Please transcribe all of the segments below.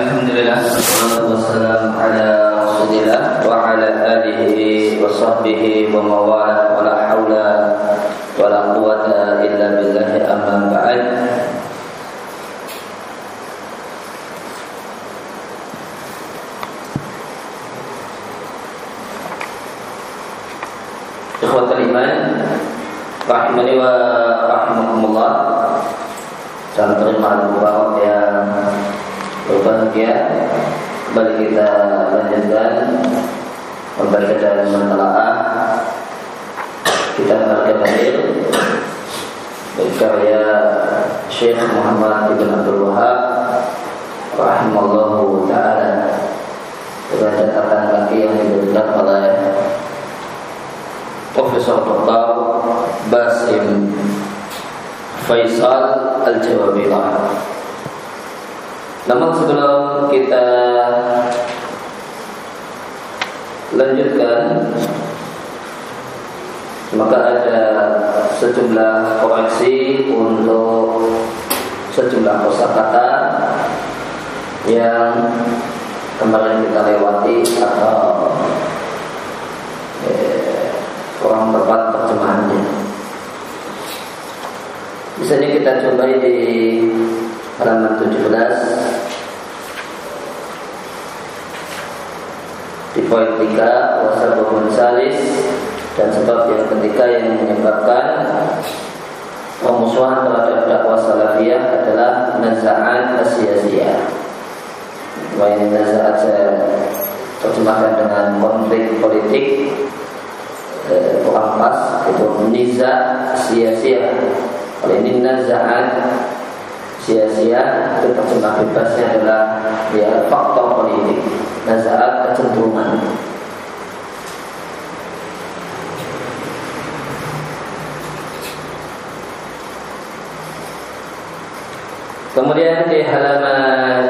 Alhamdulillah Wassalatu wassalamu ala Wa ala alihi wa sahbihi wa mawala Wa la hawla wa la quwata illa billahi amma ba'd. Ikhwatul iman Rahimani wa rahimakumullah. Salam terima yang berbahagia Kembali kita lanjutkan Membaca dan menelaah Kita Marga Dalil Berkarya Syekh Muhammad Ibn Abdul Wahab Rahimallahu Ta'ala Dengan catatan kaki yang diberikan oleh Profesor Dr. Basim Faisal Al-Jawabilah namun sebelum kita lanjutkan maka ada sejumlah koreksi untuk sejumlah kosakata yang kemarin kita lewati atau eh, kurang tepat terjemahannya. Misalnya kita coba di halaman 17 di poin 3 wasabun salis dan sebab yang ketiga yang menyebabkan pemusuhan terhadap dakwah salafiyah adalah nazaan asia-sia. Wah ini nazaat saya terjemahkan dengan konflik politik eh, pas itu niza sia-sia. Kalau ini nazaan sia-sia terjemah bebasnya adalah ya faktor politik nazaat kecenderungan. Kemudian di halaman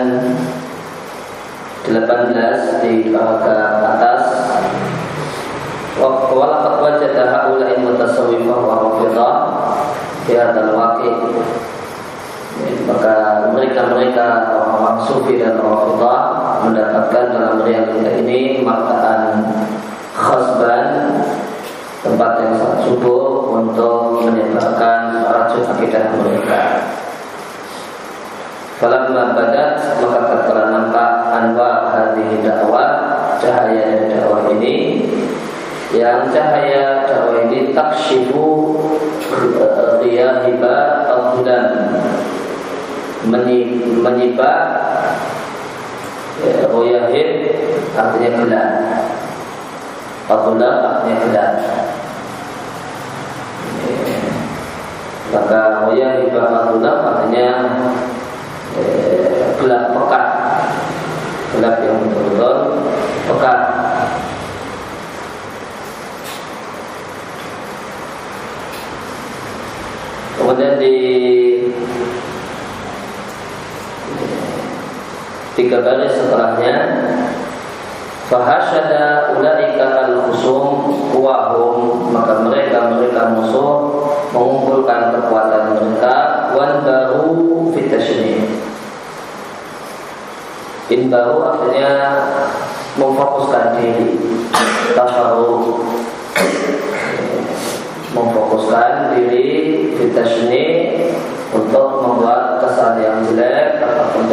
18 di paragraf atas Walaqad wajada haula'i mutasawwifah wa rafidah fi hadzal waqi' maka mereka-mereka orang-orang sufi dan rafidah mendapatkan dalam realita ini maktaan khasban tempat yang sangat subur untuk menyebarkan racun akidah mereka. Falamma badat maka tatkala nampak anwar hadhihi dakwah cahaya dakwah ini yang cahaya dakwah ini takshifu riyahiba al-hudan menyibak ya, Royahib artinya gelap Abdullah artinya gelap Maka Royahib Abdullah artinya eh, gelap pekat. Gelap yang betul-betul pekat. Kemudian di tiga baris setelahnya Fahashada ulaika al-khusum wahum Maka mereka mereka musuh Mengumpulkan kekuatan mereka Wan baru fitashni. In baru artinya Memfokuskan diri. Tafaru Memfokuskan diri Fitashni Untuk membuat kesan yang jelek Ataupun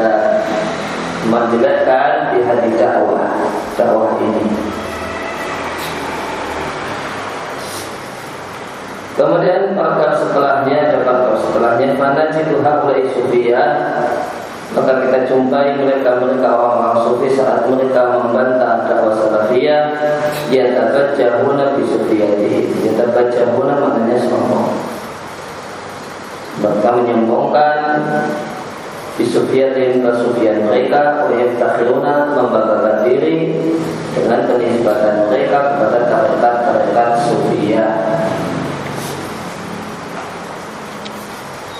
menjelekkan di hati dakwah dakwah ini. Kemudian paragraf setelahnya ada paragraf setelahnya mana jiduha mulai sufia maka kita jumpai mereka mereka orang-orang sufi saat mereka membantah dakwah salafiyah ya tabajjahuna bi sufiyati ya tabajjahuna maknanya sombong. Mereka menyombongkan Bisufiatin kesufian mereka Oleh takhiruna membanggakan diri Dengan penisbatan mereka kepada tarekat-tarekat sufia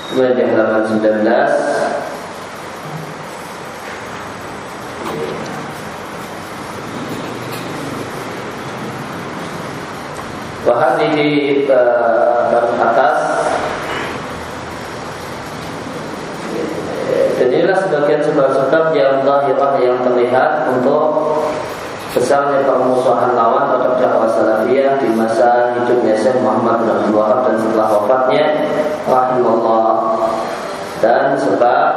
Kemudian di halaman 19 Wahadihi atas Dan inilah sebagai sebagian sebab-sebab yang zahirah yang terlihat untuk besarnya permusuhan lawan terhadap dakwah salafiyah di masa hidupnya Syekh Muhammad bin Abdul dan setelah wafatnya rahimahullah. Dan sebab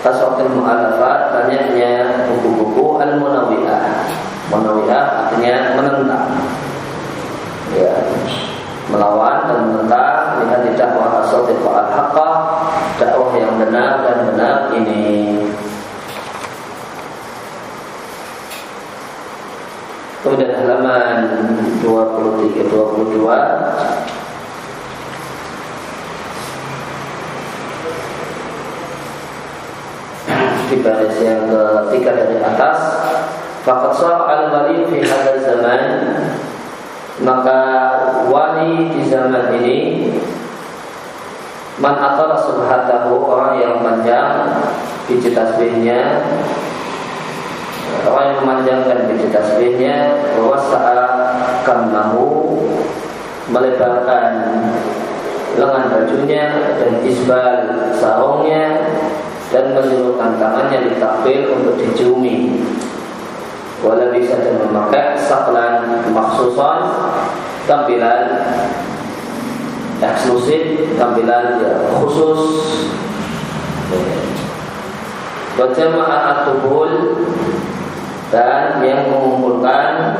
tasawwufil mu'alafat banyaknya buku-buku al-munawiyah munawiyah artinya menentang. Ya. Melawan dan menentang dengan dakwah asal al-haqqah benar dan benar ini. Kemudian halaman 23 22 di baris yang ketiga dari atas Fakat al-wali fi hadal zaman. Maka wali di zaman ini Man atala subhatahu Orang yang panjang Biji tasbihnya. Orang yang memanjangkan biji tasbihnya Wasa'a kamnahu Melebarkan lengan bajunya dan isbal sarungnya dan menjulurkan tangannya di takbir untuk diciumi wala bisa dan memakai saklan maksusan tampilan eksklusif tampilan ya, khusus. Wajama'a atubul dan yang mengumpulkan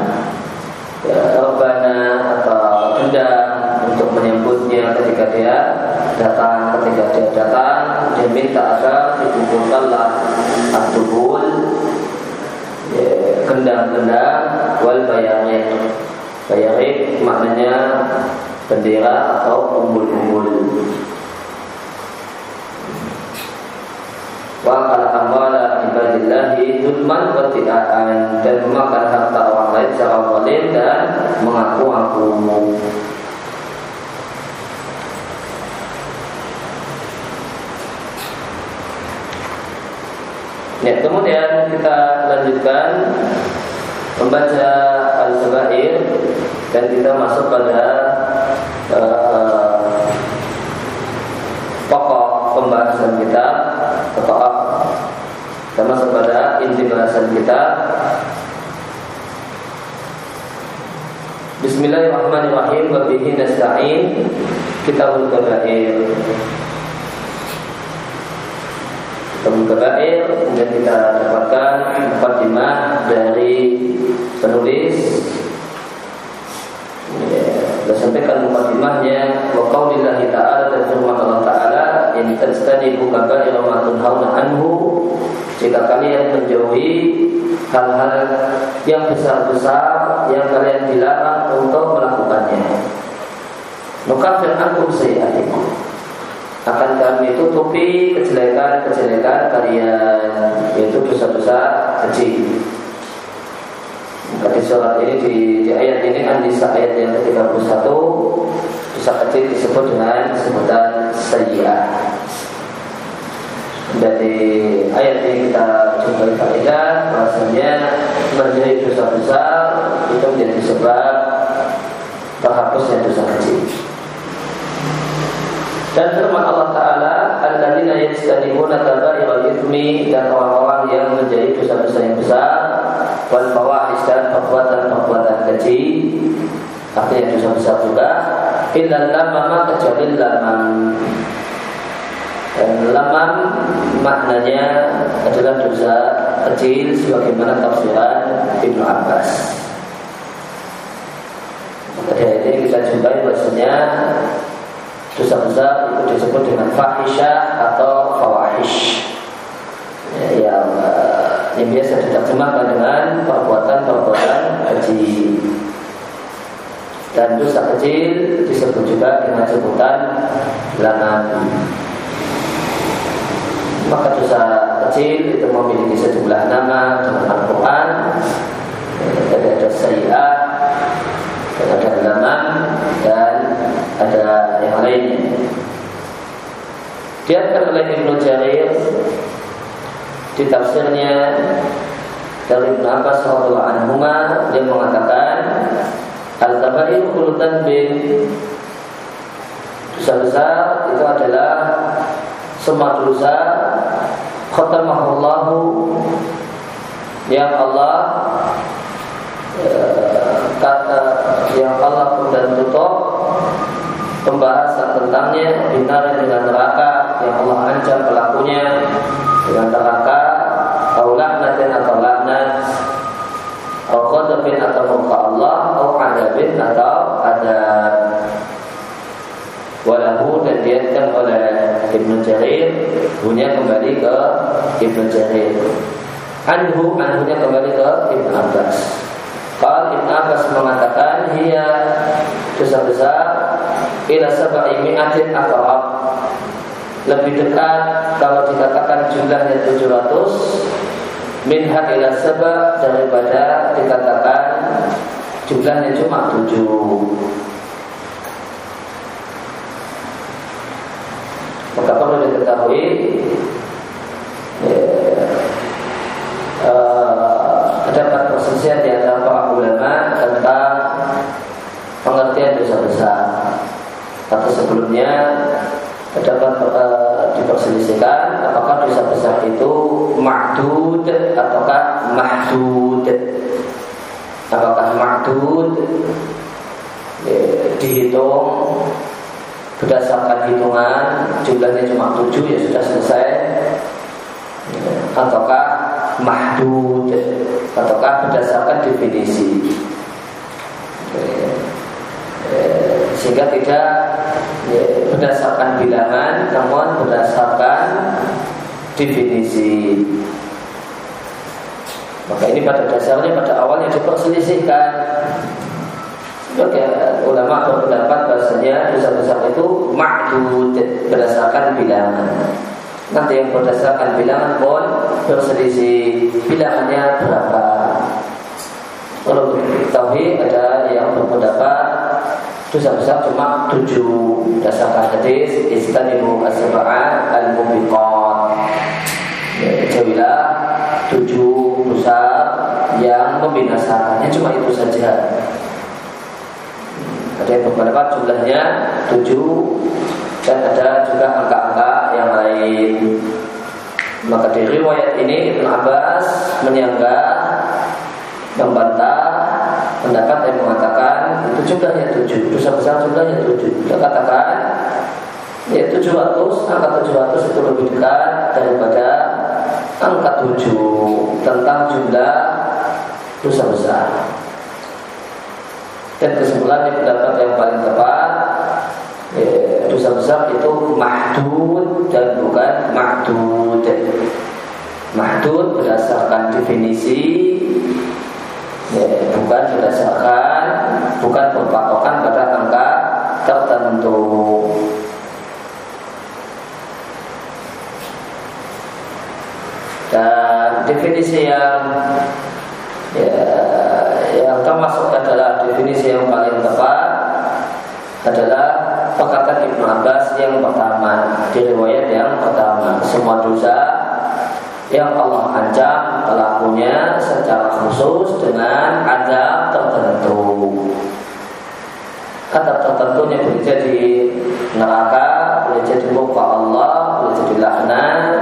ya, rebana atau benda untuk menyambutnya ketika dia datang ketika dia datang dia minta agar dikumpulkanlah atubul kendang-kendang wal bayarik bayarik maknanya bendera atau umbul-umbul. Wa kala amwala ibadillahi zulman wa dan memakan harta orang lain secara zalim dan mengaku-ngaku Ya, kemudian kita lanjutkan membaca Al-Sabair dan kita masuk pada pokok pembahasan kita atau kita masuk pada inti bahasan kita. Bismillahirrahmanirrahim wa bihi nasta'in. Kitabul Kabair Tabul Kabair kemudian kita dapatkan mukadimah dari penulis kita sampaikan mukadimahnya wa qaulillahi ta'ala dan firman Allah Ta'ala in tajtanibu kabair ma tunhauna anhu jika kalian menjauhi hal-hal yang besar-besar yang kalian dilarang untuk melakukannya nukafir ankum sayyatikum akan kami tutupi kejelekan-kejelekan kalian yaitu dosa-dosa kecil. Di surat ini di, di ayat ini An-Nisa ayat yang ke-31 dosa kecil disebut dengan sebutan sayyi'ah. Dari ayat ini kita coba faedah bahasanya menjadi dosa besar itu menjadi sebab terhapusnya dosa kecil. Dan firman Allah Ta'ala Alladzina yajtanibuna kabairal ithmi Dan orang-orang yang menjadi dosa-dosa yang besar Wal fawahis dan perbuatan-perbuatan kecil Artinya dosa besar juga Illa lamama kecuali lamam Dan lamam maknanya adalah dosa kecil Sebagaimana tafsiran Ibnu Abbas. Pada ini kita jumpai bahasanya dosa besar itu disebut dengan fahisha atau fawahish. Ya, yang uh, yang biasa diterjemahkan dengan perbuatan-perbuatan kecil dan dosa kecil disebut juga dengan sebutan langan maka dosa kecil itu memiliki sejumlah nama dalam Al-Quran ada dosa sayyat ada langan dan ada yang lainnya. Diangkat oleh Ibnu Jarir di tafsirnya dari Ibnu Abbas radhiyallahu anhu dia mengatakan al-kabair urutan bin dosa besar itu adalah semua dosa khatamahullahu yang Allah eh, kata yang Allah dan tutup pembahasan tentangnya bintara dengan neraka yang Allah ancam pelakunya dengan neraka atau laknatin atau laknat atau qadabin atau muka Allah atau adabin atau adab walahu dan diatkan oleh Ibnu Jarir punya kembali ke Ibnu Jarir. Anhu anhunya kembali ke Ibnu Abbas. Qal Ibn Abbas mengatakan Ia dosa besar Ila saba'i mi'atin akrab Lebih dekat Kalau dikatakan jumlahnya 700 Minha ila saba' Daripada dikatakan Jumlahnya cuma 7 Maka perlu diketahui ya, uh, terdapat perselisihan di antara para ulama tentang pengertian dosa besar. Atau sebelumnya terdapat uh, diperselisihkan apakah dosa besar itu mahdud ataukah mahdud. Apakah mahdud ya, dihitung berdasarkan hitungan jumlahnya cuma tujuh ya sudah selesai. Ataukah mahdud? Ataukah berdasarkan definisi? Sehingga tidak berdasarkan bilangan namun berdasarkan definisi maka ini pada dasarnya pada awalnya diperselisihkan sebagai ulama berpendapat bahasanya dosa besar itu ma'dud berdasarkan bilangan. Nanti yang berdasarkan bilangan pun berselisih bilangannya berapa. Kalau tauhid ada yang berpendapat dosa besar cuma tujuh berdasarkan hadis istanibu asba'at al-mubiqat. Ya, jauhilah tujuh dosa yang membinasakannya cuma itu saja. Ada berpendapat jumlahnya tujuh dan ada juga angka-angka yang lain. Maka di riwayat ini Ibn Abbas menyanggah membantah pendapat itu jumlahnya tujuh, dosa besar jumlahnya tujuh. Dia katakan ya tujuh ratus, angka tujuh ratus itu lebih dekat daripada angka tujuh tentang jumlah dosa besar. Dan kesimpulannya pendapat yang paling tepat ya, Dosa besar itu mahdud dan bukan mahdud Mahdud berdasarkan definisi ya, Bukan berdasarkan Bukan berpatokan pada angka tertentu. Dan definisi yang ya, yang termasuk adalah definisi yang paling tepat adalah perkataan Ibnu Abbas yang pertama di yang pertama. Semua dosa yang Allah ancam pelakunya secara khusus dengan adab tertentu. Adab tertentunya boleh jadi neraka boleh jadi muka Allah boleh jadi laknat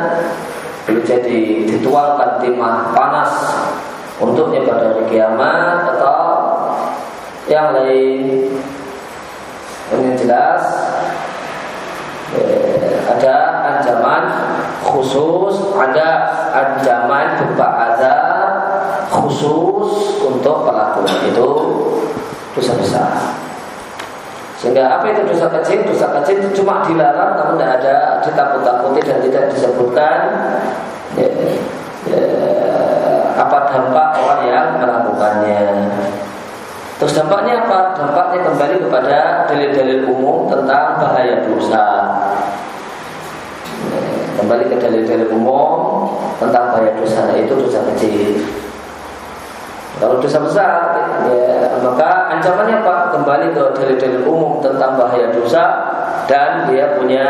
boleh jadi dituangkan timah panas untuknya pada hari kiamat atau yang lain. Yang jelas eh, ada ancaman khusus ada ancaman berupa ada khusus untuk pelaku itu dosa besar sehingga apa itu dosa kecil? Dosa kecil itu cuma dilarang namun tidak ada ditakut-takuti dan tidak disebutkan ya, ya, apa dampak orang yang melakukannya. Terus dampaknya apa? Dampaknya kembali kepada dalil-dalil umum tentang bahaya dosa. Kembali ke dalil-dalil umum tentang bahaya dosa, itu dosa kecil. Kalau dosa besar, ya, maka ancamannya apa? Kembali ke dalil-dalil umum tentang bahaya dosa dan dia punya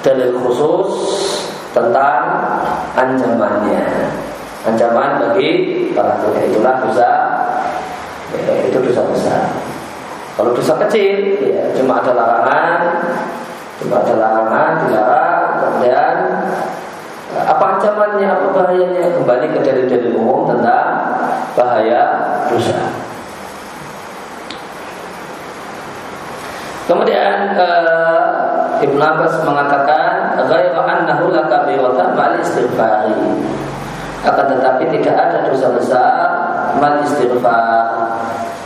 dalil khusus tentang ancamannya ancaman bagi para pelakunya itulah dosa ya, itu dosa besar. Kalau dosa kecil ya cuma ada larangan, cuma ada larangan dilarang, apa ancamannya, apa bahayanya? Kembali ke dalil-dalil umum tentang bahaya dosa. Kemudian uh, Ibn Abbas mengatakan ghairu annahu lakabiratan mal istighfari. Akan tetapi tidak ada dosa besar mal istighfar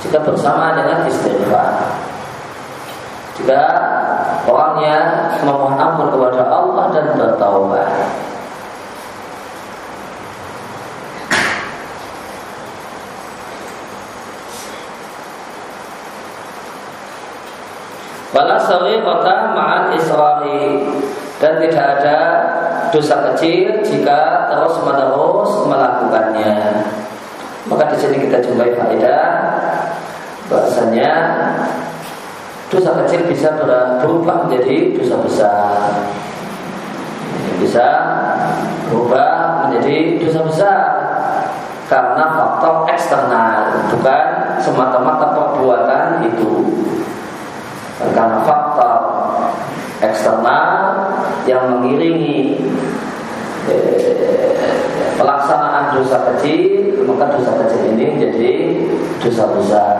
jika bersama dengan istighfar. Jika orangnya memohon ampun kepada Allah dan bertaubat. Wala kota ma'al israri dan tidak ada dosa kecil jika terus menerus melakukannya. Maka di sini kita jumpai faedah bahasanya dosa kecil bisa berubah menjadi dosa besar. Bisa berubah menjadi dosa besar karena faktor eksternal bukan semata-mata perbuatan itu karena faktor eksternal yang mengiringi eh, pelaksanaan dosa kecil maka dosa kecil ini jadi dosa besar.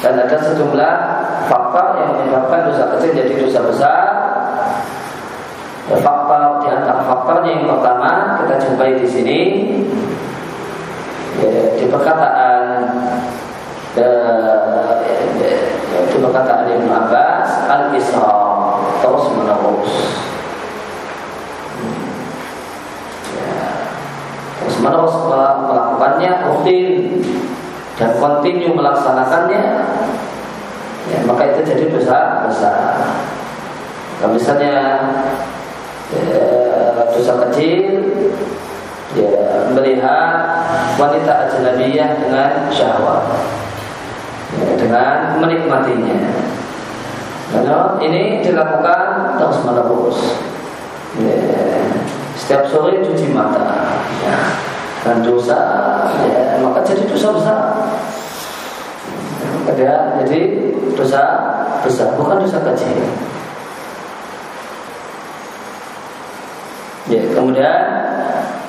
Dan ada sejumlah faktor yang menyebabkan dosa kecil jadi dosa besar. Faktor di antara faktornya yang pertama kita jumpai di sini ya, di perkataan itu perkataan Ibn Abbas al isra terus menerus. Ya, terus menerus melakukannya rutin dan kontinu melaksanakannya. Ya, maka itu jadi dosa besar. Kalau misalnya ya, dosa kecil ya, melihat wanita ajnabiyah dengan syahwat. ya, dengan menikmatinya. Lalu ini dilakukan terus menerus. Ya, setiap sore cuci mata, ya, dan dosa, ya, maka jadi dosa besar. Maka dia jadi dosa besar, bukan dosa kecil. Ya, kemudian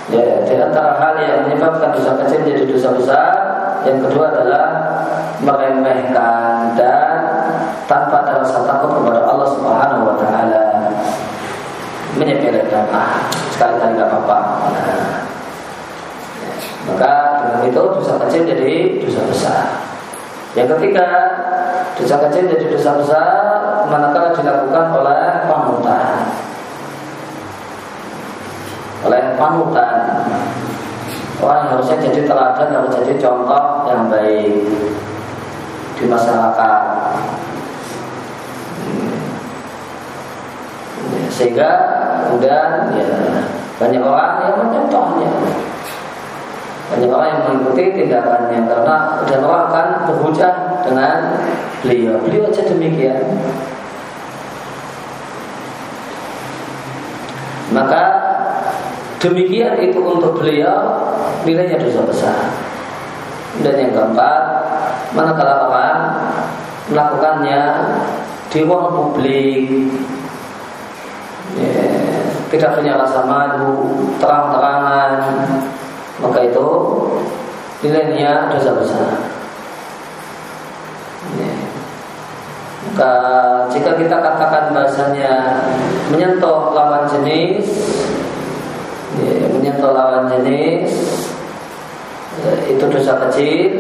ya, di antara hal yang menyebabkan dosa kecil jadi dosa besar, yang kedua adalah meremehkan dan tanpa ada rasa takut kepada Allah Subhanahu wa taala. Menyepelekan ah sekali-kali nggak apa-apa. Nah, maka dengan itu dosa kecil jadi dosa besar. Yang ketiga dosa kecil jadi dosa besar manakala dilakukan oleh panutan. Oleh panutan. Orang harusnya jadi teladan harus jadi contoh yang baik di masyarakat. Sehingga kemudian ya banyak orang yang mencontohnya banyak orang yang mengikuti tindakannya karena dan orang akan berhujah dengan beliau. Beliau aja demikian. Maka demikian itu untuk beliau nilainya dosa besar dan yang keempat manakala orang melakukannya di ruang publik. Ya, tidak punya rasa malu terang-terangan. Maka itu nilainya dosa besar. Ya. maka jika kita katakan bahasanya menyentuh lawan jenis ya, menyentuh lawan jenis itu dosa kecil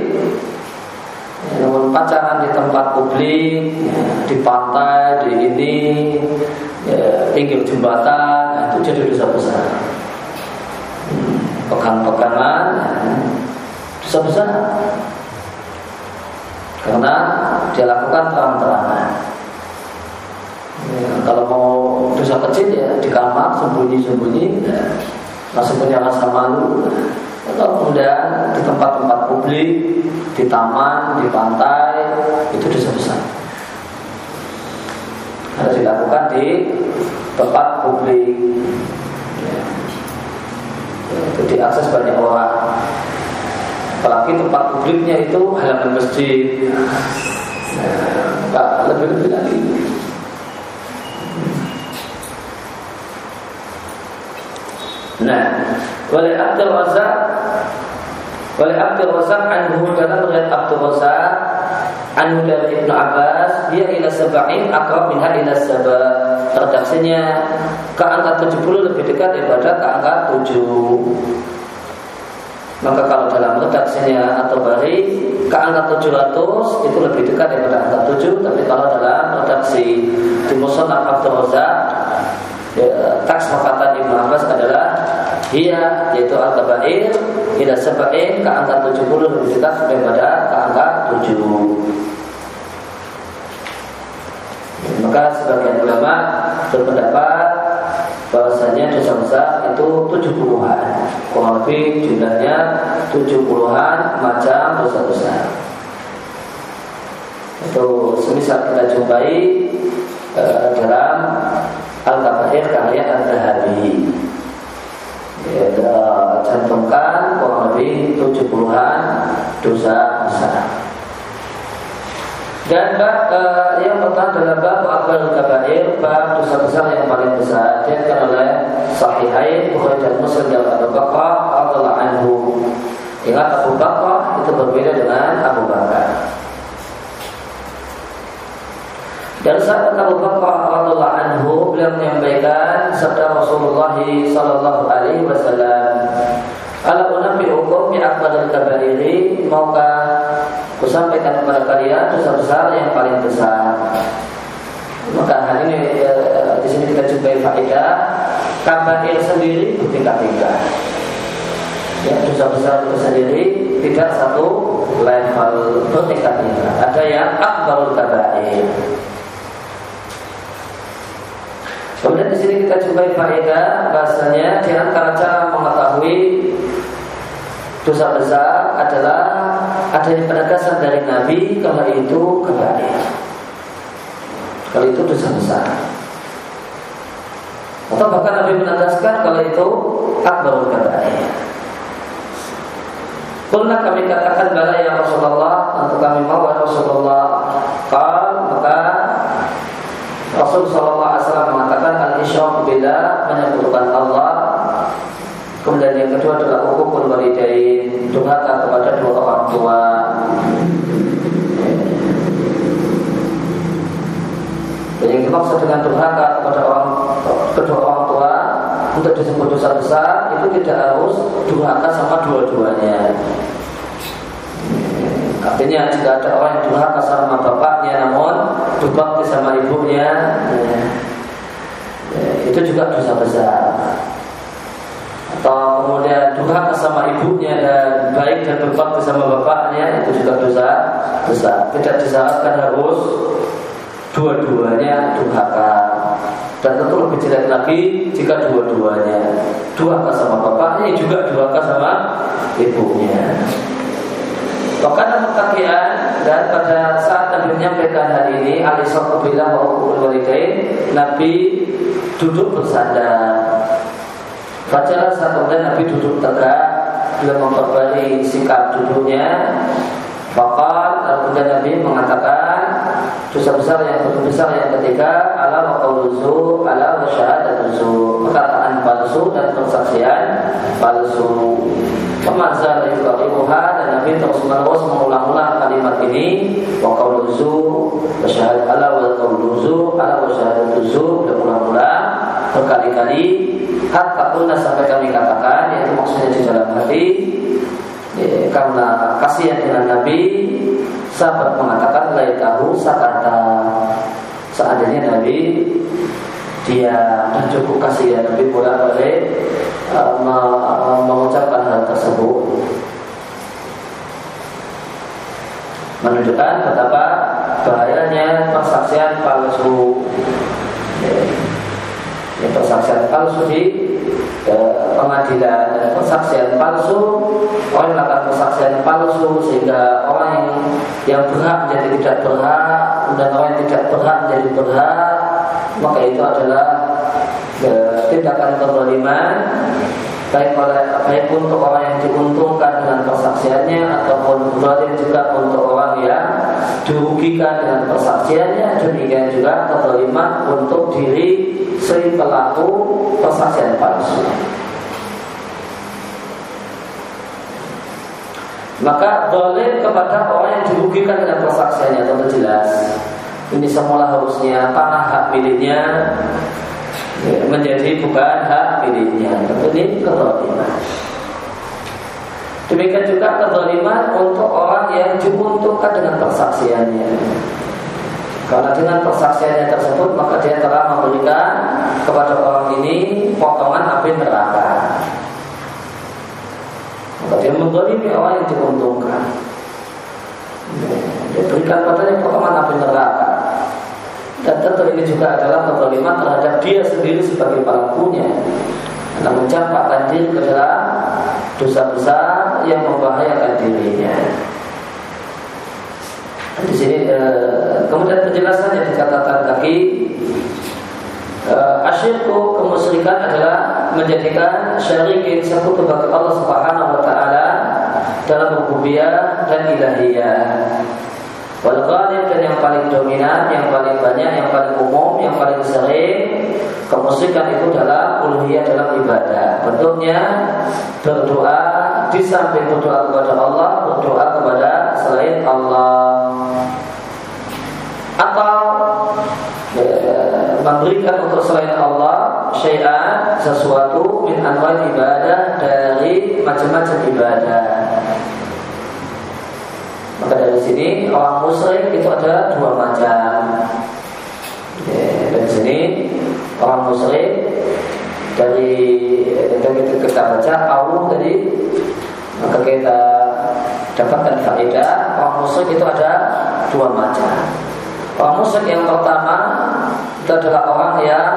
namun pacaran di tempat publik, ya, di pantai, di ini, ya, pinggir jembatan, nah, itu jadi dosa besar. Hmm, pegang-pegangan, ya, dosa besar. Karena dia lakukan terang-terangan. Ya, kalau mau dosa kecil ya di kamar sembunyi-sembunyi, ya, masih punya rasa malu. Atau kemudian di tempat-tempat publik, di taman, di pantai, itu dosa besar. Harus dilakukan di tempat publik. Itu diakses banyak orang. Apalagi tempat publiknya itu halaman masjid. Nah, lebih-lebih lagi. Nah, oleh Abdul Razak oleh Abdul Razak anhu dalam riwayat Abdul Razak anhu dari Ibnu Abbas dia ila sab'in akrab minha ila sab'a. Redaksinya ke angka 70 lebih dekat daripada ke angka 7 maka kalau dalam redaksinya atau bari ke angka 700 itu lebih dekat daripada angka 7 tapi kalau dalam redaksi di Musonab Abdul Razak ya, teks perkataan Ibnu Abbas adalah Hiya yaitu al-kabair Ila seba'in ke angka 70 lebih dekat daripada ke angka 7 Maka sebagian ulama berpendapat bahwasanya dosa besar itu 70-an Kurang lebih jumlahnya 70-an macam dosa besar. Itu semisal kita jumpai uh, dalam Al-Kabair karya Al-Dahabi ya, cantumkan kurang lebih 70-an dosa besar dan bab uh, yang pertama adalah bab akbar kabair, bab dosa besar yang paling besar. Diatkan oleh Sahihain Bukhari dan Muslim dan Abu Bakar Allah anhu. Ingat Abu Bakar itu berbeda dengan Abu Bakar. Dan saat Abu Bakar radhiallahu anhu beliau menyampaikan sabda Rasulullah sallallahu alaihi wasallam, "Ala unabi hukum bi akbaril kabairi, maukah kusampaikan kepada kalian dosa besar yang paling besar?" Maka hari ini ya, di sini kita jumpai faedah kabair sendiri bertingkat-tingkat. Ya, dosa besar itu sendiri tidak satu level bertingkat-tingkat. Ada yang akbarul kabair. Kemudian di sini kita jumpai faedah bahasanya di antara cara mengetahui dosa besar adalah adanya penegasan dari Nabi kalau itu kebaikan. Kalau itu dosa besar. Atau bahkan Nabi menegaskan kalau itu akbarul kabair. Kulna kami katakan bala ya Rasulullah untuk kami mau Rasulullah Kal maka Rasul Wasallam isyrak bila menyebutkan Allah. Kemudian yang kedua adalah hukukul walidain, durhaka kepada dua orang tua. Dan yang dimaksud dengan durhaka kepada orang kedua orang tua untuk disebut dosa besar itu tidak harus durhaka sama dua-duanya. Artinya jika ada orang yang durhaka sama bapaknya namun berbakti sama ibunya ya, ya, itu juga dosa besar. Atau kemudian durhaka sama ibunya dan baik dan berbakti sama bapaknya itu juga dosa besar. Tidak disyaratkan harus dua-duanya durhaka dan tentu lebih jelek lagi jika dua-duanya durhaka sama bapaknya juga durhaka sama ibunya. Wakana mutakian dan pada saat Nabi menyampaikan hal ini Alisatu bilang wa Nabi duduk bersandar. Fajar saat kemudian Nabi duduk tegak. Beliau memperbarui sikap duduknya. Bakal kemudian Nabi mengatakan dosa besar yang besar yang ketiga ala waqauluzu ala wa syahadatuzu. Perkataan palsu dan persaksian palsu. Pemazal yukarimuha dan Nabi terus menerus mengulang-ulang kalimat ini. Wa qauluzu wa syahadat ala wa qauluzu ala wa syahadatuzu. Berulang-ulang berkali-kali hatta kunna sampai kami katakan yaitu maksudnya di dalam hati ya, karena kasihan dengan Nabi sahabat mengatakan laitahu sakata. Seandainya Nabi dia dan cukup kasihan Nabi balik uh, mengucapkan hal tersebut. Menunjukkan betapa bahayanya persaksian palsu. Ya, persaksian palsu di ya, pengadilan dan persaksian palsu. Orang melakukan persaksian palsu sehingga orang yang yang berhak menjadi tidak berhak dan orang yang tidak berhak menjadi berhak maka itu adalah ya, tindakan kezaliman. Baik oleh baik untuk orang yang diuntungkan dengan persaksiannya ataupun zalim juga untuk orang yang dirugikan dengan persaksiannya demikian juga kelima untuk diri si pelaku persaksian palsu. Maka boleh kepada orang yang dirugikan dengan persaksiannya tentu jelas. Ini semula harusnya tanah hak miliknya? Ya, menjadi bukan hak miliknya. Tentu ini kelima. Demikian juga kezaliman untuk orang yang diuntungkan dengan persaksiannya. Karena dengan persaksiannya tersebut maka dia telah memberikan kepada orang ini potongan api neraka. Maka dia mendolimi orang yang diuntungkan Dia berikan padanya potongan api neraka Dan tentu ini juga adalah kezaliman terhadap dia sendiri sebagai pelakunya Karena mencampakkan diri ke dalam dosa besar yang membahayakan dirinya di sini eh, kemudian penjelasan yang dikatakan kaki uh, asyirku kemusyrikan adalah menjadikan syarikin sekutu bagi Allah Subhanahu wa taala dalam rububiyah dan ilahiyah. Wal dan yang paling dominan, yang paling banyak, yang paling umum, yang paling sering kemusyrikan itu dalam uluhiyah dalam ibadah. Bentuknya berdoa di samping berdoa kepada Allah, berdoa kepada selain Allah. Atau memberikan untuk selain Allah syai'an sesuatu min anwal ibadah dari macam-macam ibadah. Maka dari sini orang musyrik itu ada dua macam. dari sini orang musyrik dari dari kita baca Allah tadi maka kita dapatkan faedah orang musyrik itu ada dua macam. Orang musyrik yang pertama itu adalah orang yang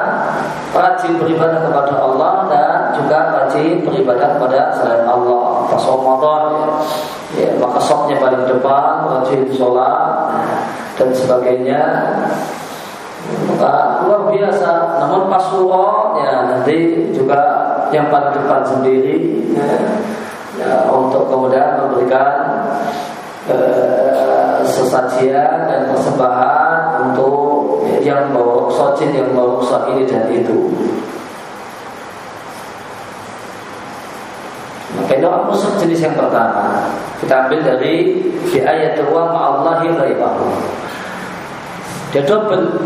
rajin beribadah kepada Allah dan juga rajin beribadah kepada selain Allah. Pas Ramadan ya, maka sopnya paling depan, rajin sholat dan sebagainya. Maka luar biasa. Namun pas ya nanti juga yang paling depan sendiri ya, ya, untuk kemudian memberikan eh, sesajian dan persembahan untuk yang bawa sojin yang bawa ini dan itu. Maka itu musuh jenis yang pertama Kita ambil dari Di ayat wa ma'allahi ghaibahu Dia double.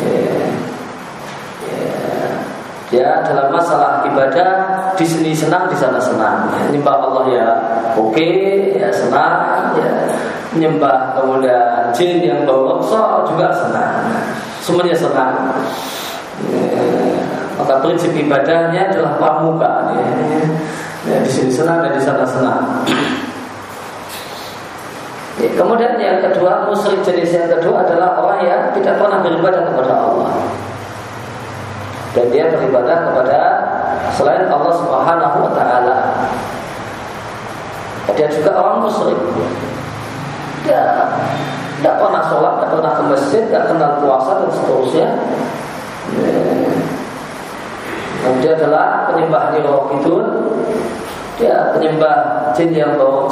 Ya, ya dalam masalah ibadah di sini senang di sana senang. Ya, nyembah Allah ya oke okay, ya senang. Ya nyembah kemudian jin yang bawa juga senang. Semuanya senang. Ya, maka prinsip ibadahnya adalah pramuka. Ya. ya, di sini senang dan di sana senang. Ya, kemudian yang kedua musyrik jenis yang kedua adalah orang yang tidak pernah beribadah kepada Allah dan dia beribadah kepada selain Allah Subhanahu wa taala. Dia juga orang musyrik. Dia tidak pernah sholat, tidak pernah ke masjid, tidak kenal puasa dan seterusnya. Dan dia adalah penyembah roh itu. Dia penyembah jin yang bawa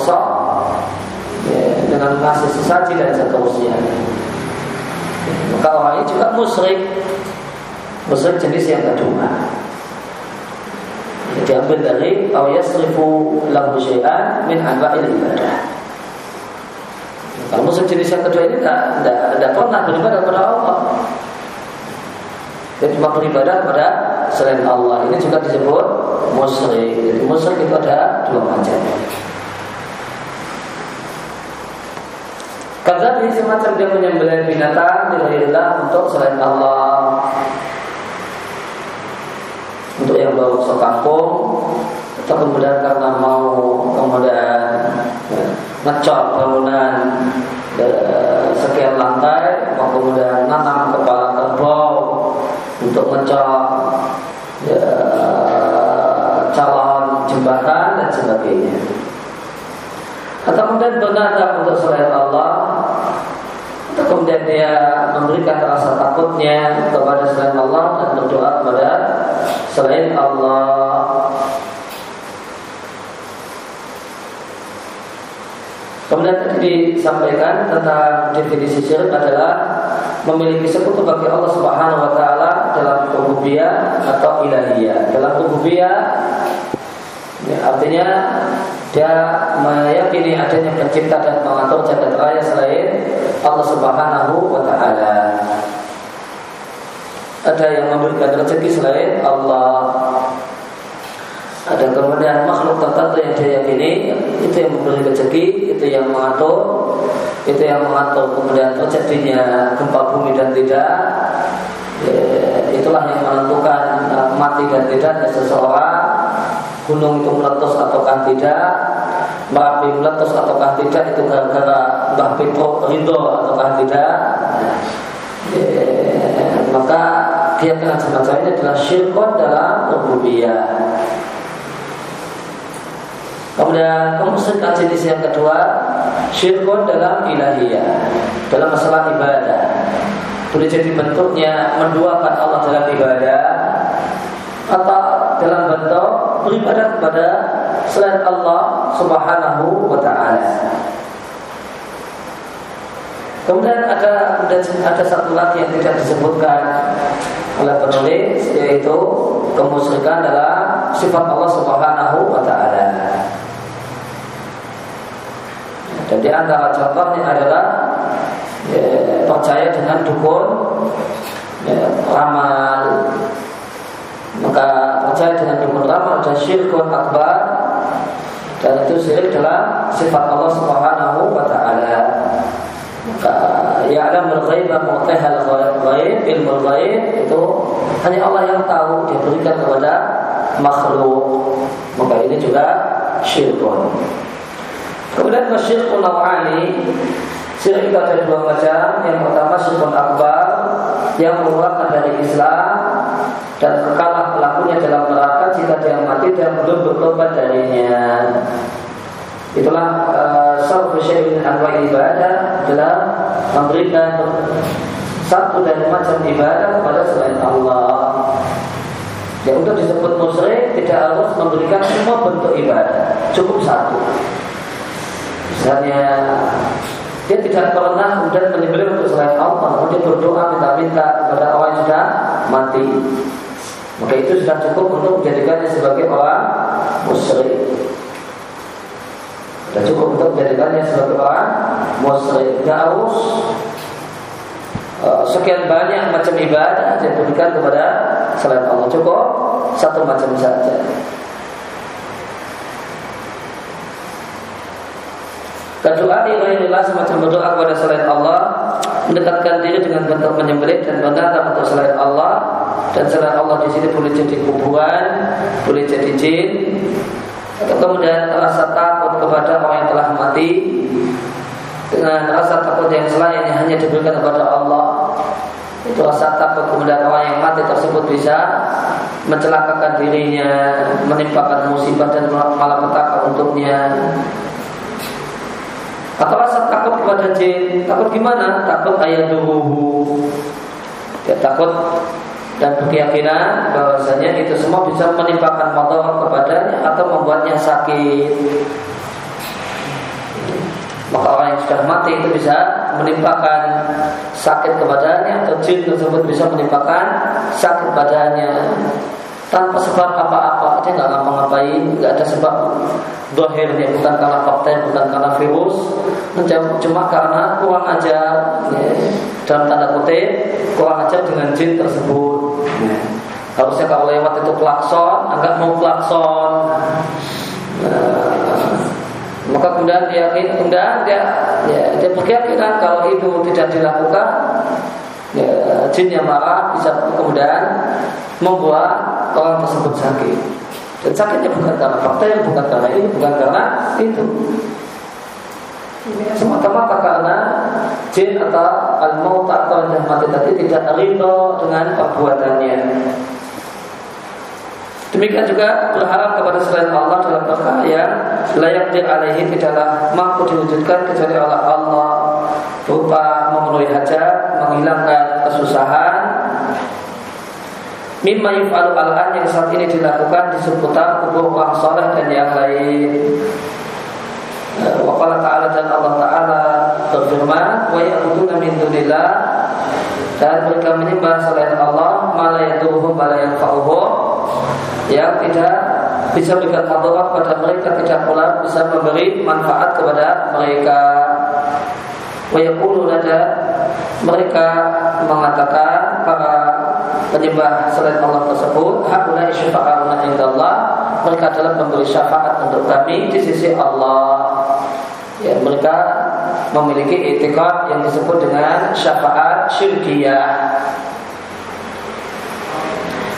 ya, dengan kasih sesaji dan seterusnya. Maka ini juga musyrik. Musyrik jenis yang kedua. Diambil dari au yasrifu lahu syai'an min anwa'il ibadah. Kalau musuh jenis yang kedua ini tidak, tidak, tidak pernah beribadah kepada Allah. Dia cuma beribadah kepada selain Allah. Ini juga disebut musyrik. Jadi musyrik itu ada dua macam. Karena ini semacam dia menyembelih binatang Dilahirlah untuk selain Allah Untuk yang baru sekampung Atau kemudian karena mau Kemudian ya, ngecor bangunan e, sekian lantai, kemudian nanam kepala kerbau untuk ngecor ya, calon jembatan dan sebagainya. Atau kemudian bernadar untuk selain Allah Atau kemudian dia memberikan rasa takutnya kepada selain Allah Dan berdoa kepada selain Allah Kemudian tadi disampaikan tentang definisi syirik adalah memiliki sekutu bagi Allah Subhanahu wa taala dalam rububiyah atau ilahiyah. Dalam rububiyah ya, artinya dia meyakini ada adanya pencipta dan mengatur jagat raya selain Allah Subhanahu wa taala. Ada yang memberikan rezeki selain Allah. Ada kemudian makhluk tertentu yang dia yakini itu yang memberi rezeki, itu yang mengatur, itu yang mengatur kemudian terjadinya gempa bumi dan tidak. Ya, itulah yang menentukan mati dan tidaknya seseorang. Gunung itu meletus ataukah tidak, Merapi meletus ataukah tidak itu gara-gara Mbah Petro ridho ataukah tidak. Ya, maka keyakinan semacam ini adalah syirkon dalam rububiyah. Kemudian kemusyrikan jenis yang kedua Syirkun dalam ilahiyah Dalam masalah ibadah Boleh jadi bentuknya Menduakan Allah dalam ibadah Atau dalam bentuk Beribadah kepada Selain Allah subhanahu wa ta'ala Kemudian ada ada satu lagi yang tidak disebutkan oleh penulis yaitu kemusyrikan dalam sifat Allah Subhanahu wa taala. Dan di antara contohnya adalah ya, percaya dengan dukun, ya, ramal. Maka percaya dengan dukun ramal dan syirkun akbar dan itu syirik dalam sifat Allah Subhanahu wa taala. Maka ya alam ghaib dan mu'tahal ghaib, ilmu ghaib itu hanya Allah yang tahu dia berikan kepada makhluk. Maka ini juga syirkun. Kemudian masyirkun naw'ani Syirik itu ada dua macam Yang pertama syirkun akbar Yang mengeluarkan dari Islam Dan kekalah pelakunya dalam neraka Jika dia mati dan belum bertobat darinya. Itulah uh, Sarfu syai'in ibadah Adalah memberikan Satu dari macam ibadah kepada selain Allah. Ya untuk disebut musyrik Tidak harus memberikan semua bentuk ibadah. Cukup satu. Misalnya dia tidak pernah kemudian menyembelih untuk selain Allah, kemudian berdoa minta-minta kepada orang yang sudah mati. Maka itu sudah cukup untuk menjadikannya sebagai orang musyrik. Sudah cukup untuk menjadikannya sebagai orang musyrik. Tidak harus uh, sekian banyak macam ibadah yang diberikan kepada selain Allah. Cukup satu macam saja. Kedua ghairillah semacam berdoa kepada selain Allah Mendekatkan diri dengan bentuk menyembelih dan menatap untuk selain Allah Dan selain Allah di sini boleh jadi kuburan Boleh jadi jin Atau kemudian rasa takut kepada orang yang telah mati Dengan rasa takut yang selain yang hanya diberikan kepada Allah itu rasa takut kemudian orang yang mati tersebut bisa mencelakakan dirinya, menimpakan musibah dan malapetaka untuknya. Atau rasa takut kepada jin Takut gimana? Takut ayat duhuhu Ya takut dan berkeyakinan bahwasanya itu semua bisa menimpakan motor kepadanya atau membuatnya sakit. Maka orang yang sudah mati itu bisa menimpakan sakit kepadanya atau jin tersebut bisa menimpakan sakit badannya tanpa sebab apa-apa. Dia nggak ngapa-ngapain nggak ada sebab. Dohirnya bukan karena bakteri bukan karena virus. Cuma karena kurang ajar. Ya. dalam tanda kutip kurang ajar dengan jin tersebut. Ya. harusnya kalau lewat itu klakson agak mau klakson. Nah, maka kemudian dia kemudian dia ya, dia berkeyakinan kalau itu tidak dilakukan ya, jin yang marah bisa kemudian membuat orang tersebut sakit. Dan sakitnya bukan karena fakta, bukan karena ini, bukan karena itu. Ini semata-mata karena jin atau al-maut atau yang mati tadi tidak rindu dengan perbuatannya. Demikian juga berharap kepada selain Allah dalam perkara yang layak di alaihi tidaklah mampu diwujudkan kecuali oleh Allah berupa memenuhi hajat, menghilangkan kesusahan, Mimma yuf'alu al yang saat ini dilakukan di seputar kubur orang soleh dan yang lain. Eh, wa qala ta'ala dan Allah Ta'ala berfirman Wa ya'buduna min dunillah. Dan mereka menyembah selain Allah Mala yaduruhum mala Yang tidak bisa memberikan madarat pada mereka tidak pula bisa memberi manfaat kepada mereka. Wayakulu ada mereka mengatakan para penyembah selain Allah tersebut hakulai syafa'una indallah. Mereka adalah pemberi syafaat untuk kami di sisi Allah. Ya, mereka memiliki etikot yang disebut dengan syafaat syirkiyah.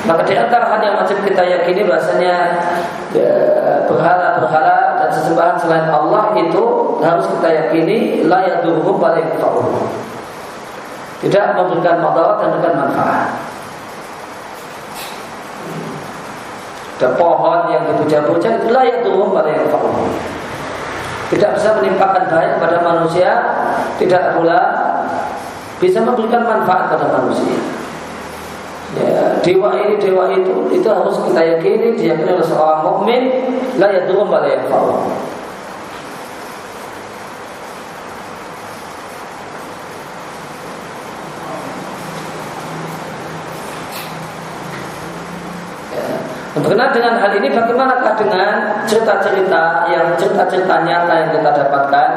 Maka di antara hal yang wajib kita yakini bahasanya ya, berhala-berhala dan sesembahan selain Allah itu harus kita yakini la yaduruhum wa Tidak memberikan madarat dan memberikan manfaat. Dan pohon yang dipuja-puja itu la yaduruhum wa Tidak bisa menimpakan bahaya kepada manusia, tidak pula bisa memberikan manfaat pada manusia. Ya, dewa ini dewa itu itu harus kita yakini diyakini oleh seorang mukmin la yadurrum wa la Berkenaan dengan hal ini bagaimanakah dengan cerita-cerita yang cerita-cerita nyata yang kita dapatkan?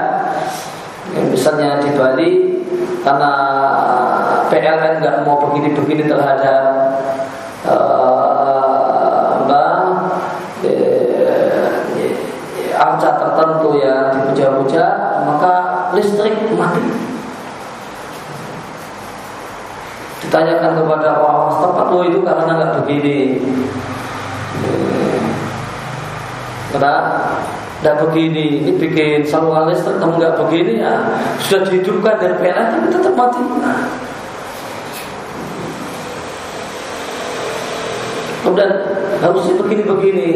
Yang misalnya di Bali karena PLN nggak mau begini-begini terhadap uh, arca tertentu yang dipuja-puja maka listrik mati. Ditanyakan kepada orang setempat oh itu karena nggak begini karena nggak begini ini bikin saluran listrik kamu nggak begini ya. Sudah dihidupkan dari PLN tapi tetap mati. Kemudian harusnya begini-begini.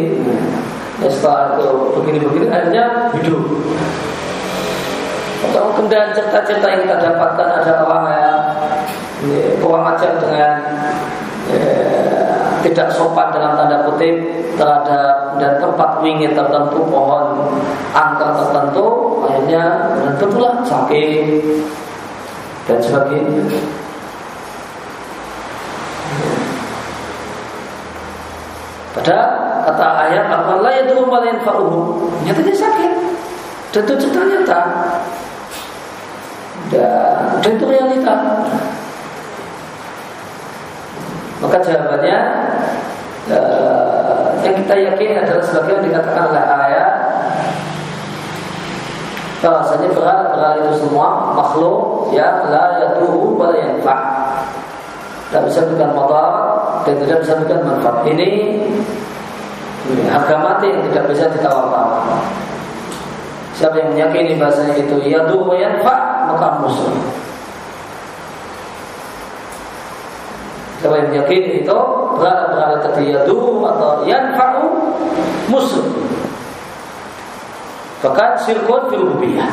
Ya, setelah itu begini-begini akhirnya hidup. Atau kemudian cerita-cerita yang kita dapatkan ada orang yang kurang ajar dengan ya, tidak sopan dalam tanda kutip terhadap dan tempat wingit tertentu pohon angker tertentu akhirnya dan betulah sakit dan sebagainya Pada kata ayat apa la yadurru wa la. Nyatanya sakit. Dan itu cerita nyata. Dan, dan itu realita. Maka jawabannya uh, yang kita yakini adalah sebagai yang dikatakan oleh ayat bahwasanya berat berat itu semua makhluk ya la wa la yanfa' tidak bisa berikan motor dan tidak bisa berikan manfaat. Ini, ini harga mati yang tidak bisa ditawar-tawar. Siapa yang meyakini bahasanya itu yadu wa yanfa maka musuh. Yang meyakini itu berada berada tadi yadu atau yanfa'u musuh. Bahkan rububiyah.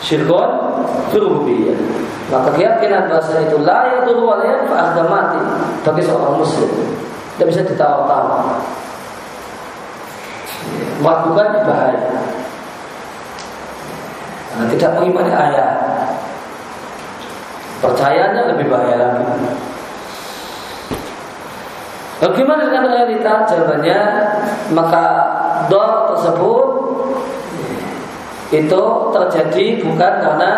Syirkun fil rububiyah. Maka keyakinan bahasa itu la yadurru wa la yanfa mati bagi seorang muslim. Tidak bisa ditawar-tawar. Melakukan bahaya. Karena tidak mengimani ayat. Percayanya lebih bahaya lagi. Bagaimana dengan realita? Jawabannya maka dor tersebut itu terjadi bukan karena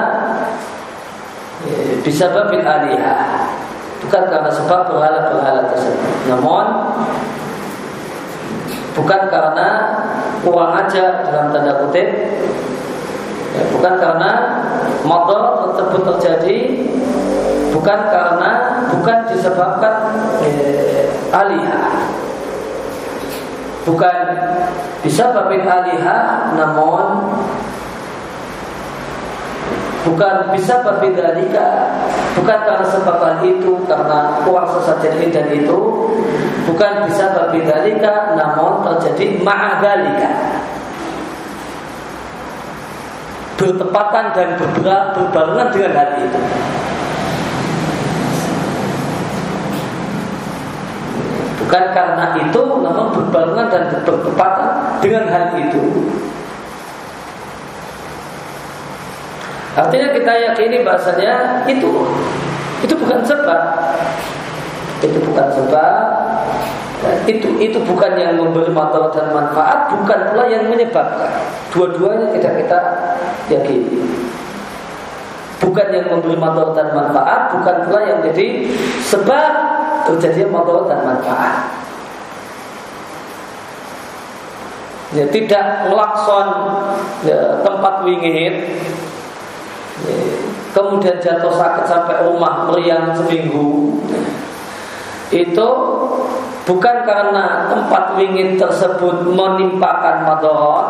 bisa babil alihah bukan karena sebab berhala-berhala tersebut namun bukan karena uang aja dalam tanda kutip ya, bukan karena motor tersebut terjadi bukan karena bukan disebabkan eh, alihah. Bukan bisa babin alihah namun bukan bisa berbeda lika bukan karena sebab itu karena kuasa saja ini dan itu bukan bisa berbeda lika namun terjadi ma'adalika bertepatan dan berbarengan dengan hal itu bukan karena itu namun berbarengan dan bertepatan dengan hal itu. Artinya kita yakini bahasanya itu itu bukan sebab. Itu bukan sebab itu itu bukan yang memberi madarat dan manfaat, bukan pula yang menyebabkan. Dua-duanya tidak kita yakini. Bukan yang memberi madarat dan manfaat, bukan pula yang jadi sebab terjadinya madarat dan manfaat. Ya, tidak ngelakson ya, tempat wingit ya, kemudian jatuh sakit sampai rumah meriang seminggu itu bukan karena tempat wingit tersebut menimpakan madarat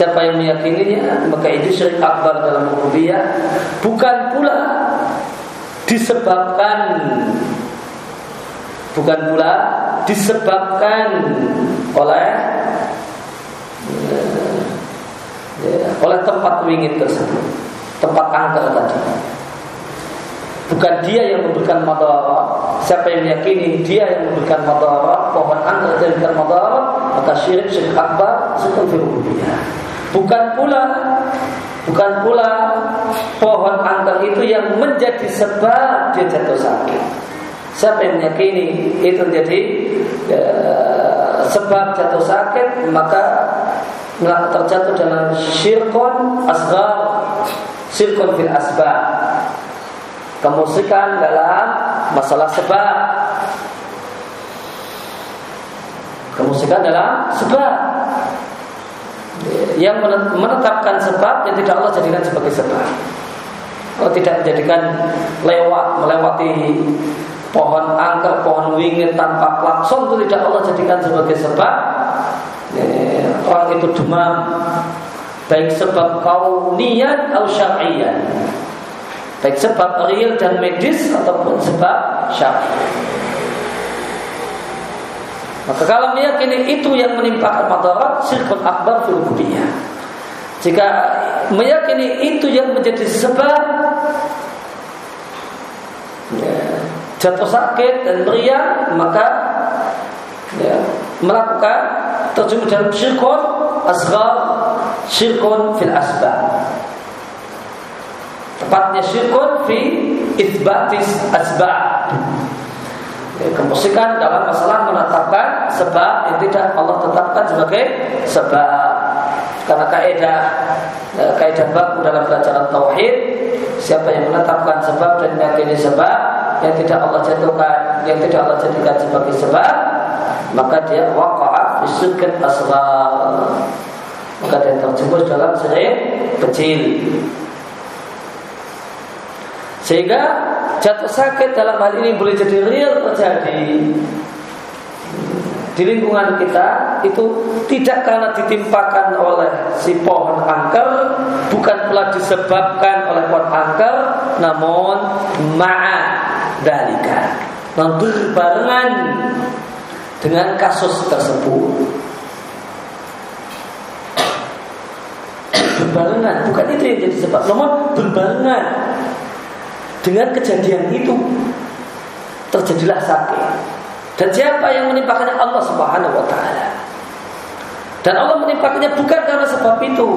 siapa yang meyakininya? Maka itu syirik akbar dalam rububiyah. Bukan pula disebabkan bukan pula disebabkan oleh ya, oleh tempat wingit tersebut tempat angker tadi Bukan dia yang memberikan madarat. Siapa yang meyakini dia yang memberikan madarat, pohon angka yang memberikan madarat, maka syirik syirik akbar syirik rububiyah. Bukan pula bukan pula pohon angker itu yang menjadi sebab dia jatuh sakit. Siapa yang meyakini itu menjadi ya, sebab jatuh sakit maka terjatuh dalam syirkon asgar syirkon fil asbab kemusikan dalam masalah sebab kemusikan dalam sebab yang menetapkan sebab yang tidak Allah jadikan sebagai sebab Allah tidak menjadikan lewat melewati pohon angker, pohon wingit tanpa klakson itu tidak Allah jadikan sebagai sebab orang itu demam baik sebab kaunian atau syar'iyan Baik sebab real dan medis ataupun sebab syar'i. Maka kalau meyakini itu yang menimpakan madarat, syirkun akbar fil Jika meyakini itu yang menjadi sebab ya, jatuh sakit dan meriang, maka ya, melakukan terjemah dalam syirkun asghar, syirkun fil asbab. Tepatnya syirkun fi itbatis asbab. Kemusikan dalam masalah menetapkan sebab yang tidak Allah tetapkan sebagai sebab. Karena kaidah ya, kaidah baku dalam pelajaran tauhid, siapa yang menetapkan sebab dan meyakini sebab yang tidak Allah jatuhkan, yang tidak Allah jadikan sebagai sebab, maka dia waqa'a fi asghar. Maka dia terjebus dalam syirik kecil. Sehingga jatuh sakit dalam hal ini boleh jadi real terjadi di lingkungan kita itu tidak karena ditimpakan oleh si pohon angker, bukan pula disebabkan oleh pohon angker, namun ma'a dalika. Non berbarengan dengan kasus tersebut. Berbarengan, bukan itu yang jadi sebab, namun berbarengan dengan kejadian itu terjadilah sakit. Dan siapa yang menimpakannya Allah Subhanahu wa taala. Dan Allah menimpakannya bukan karena sebab itu,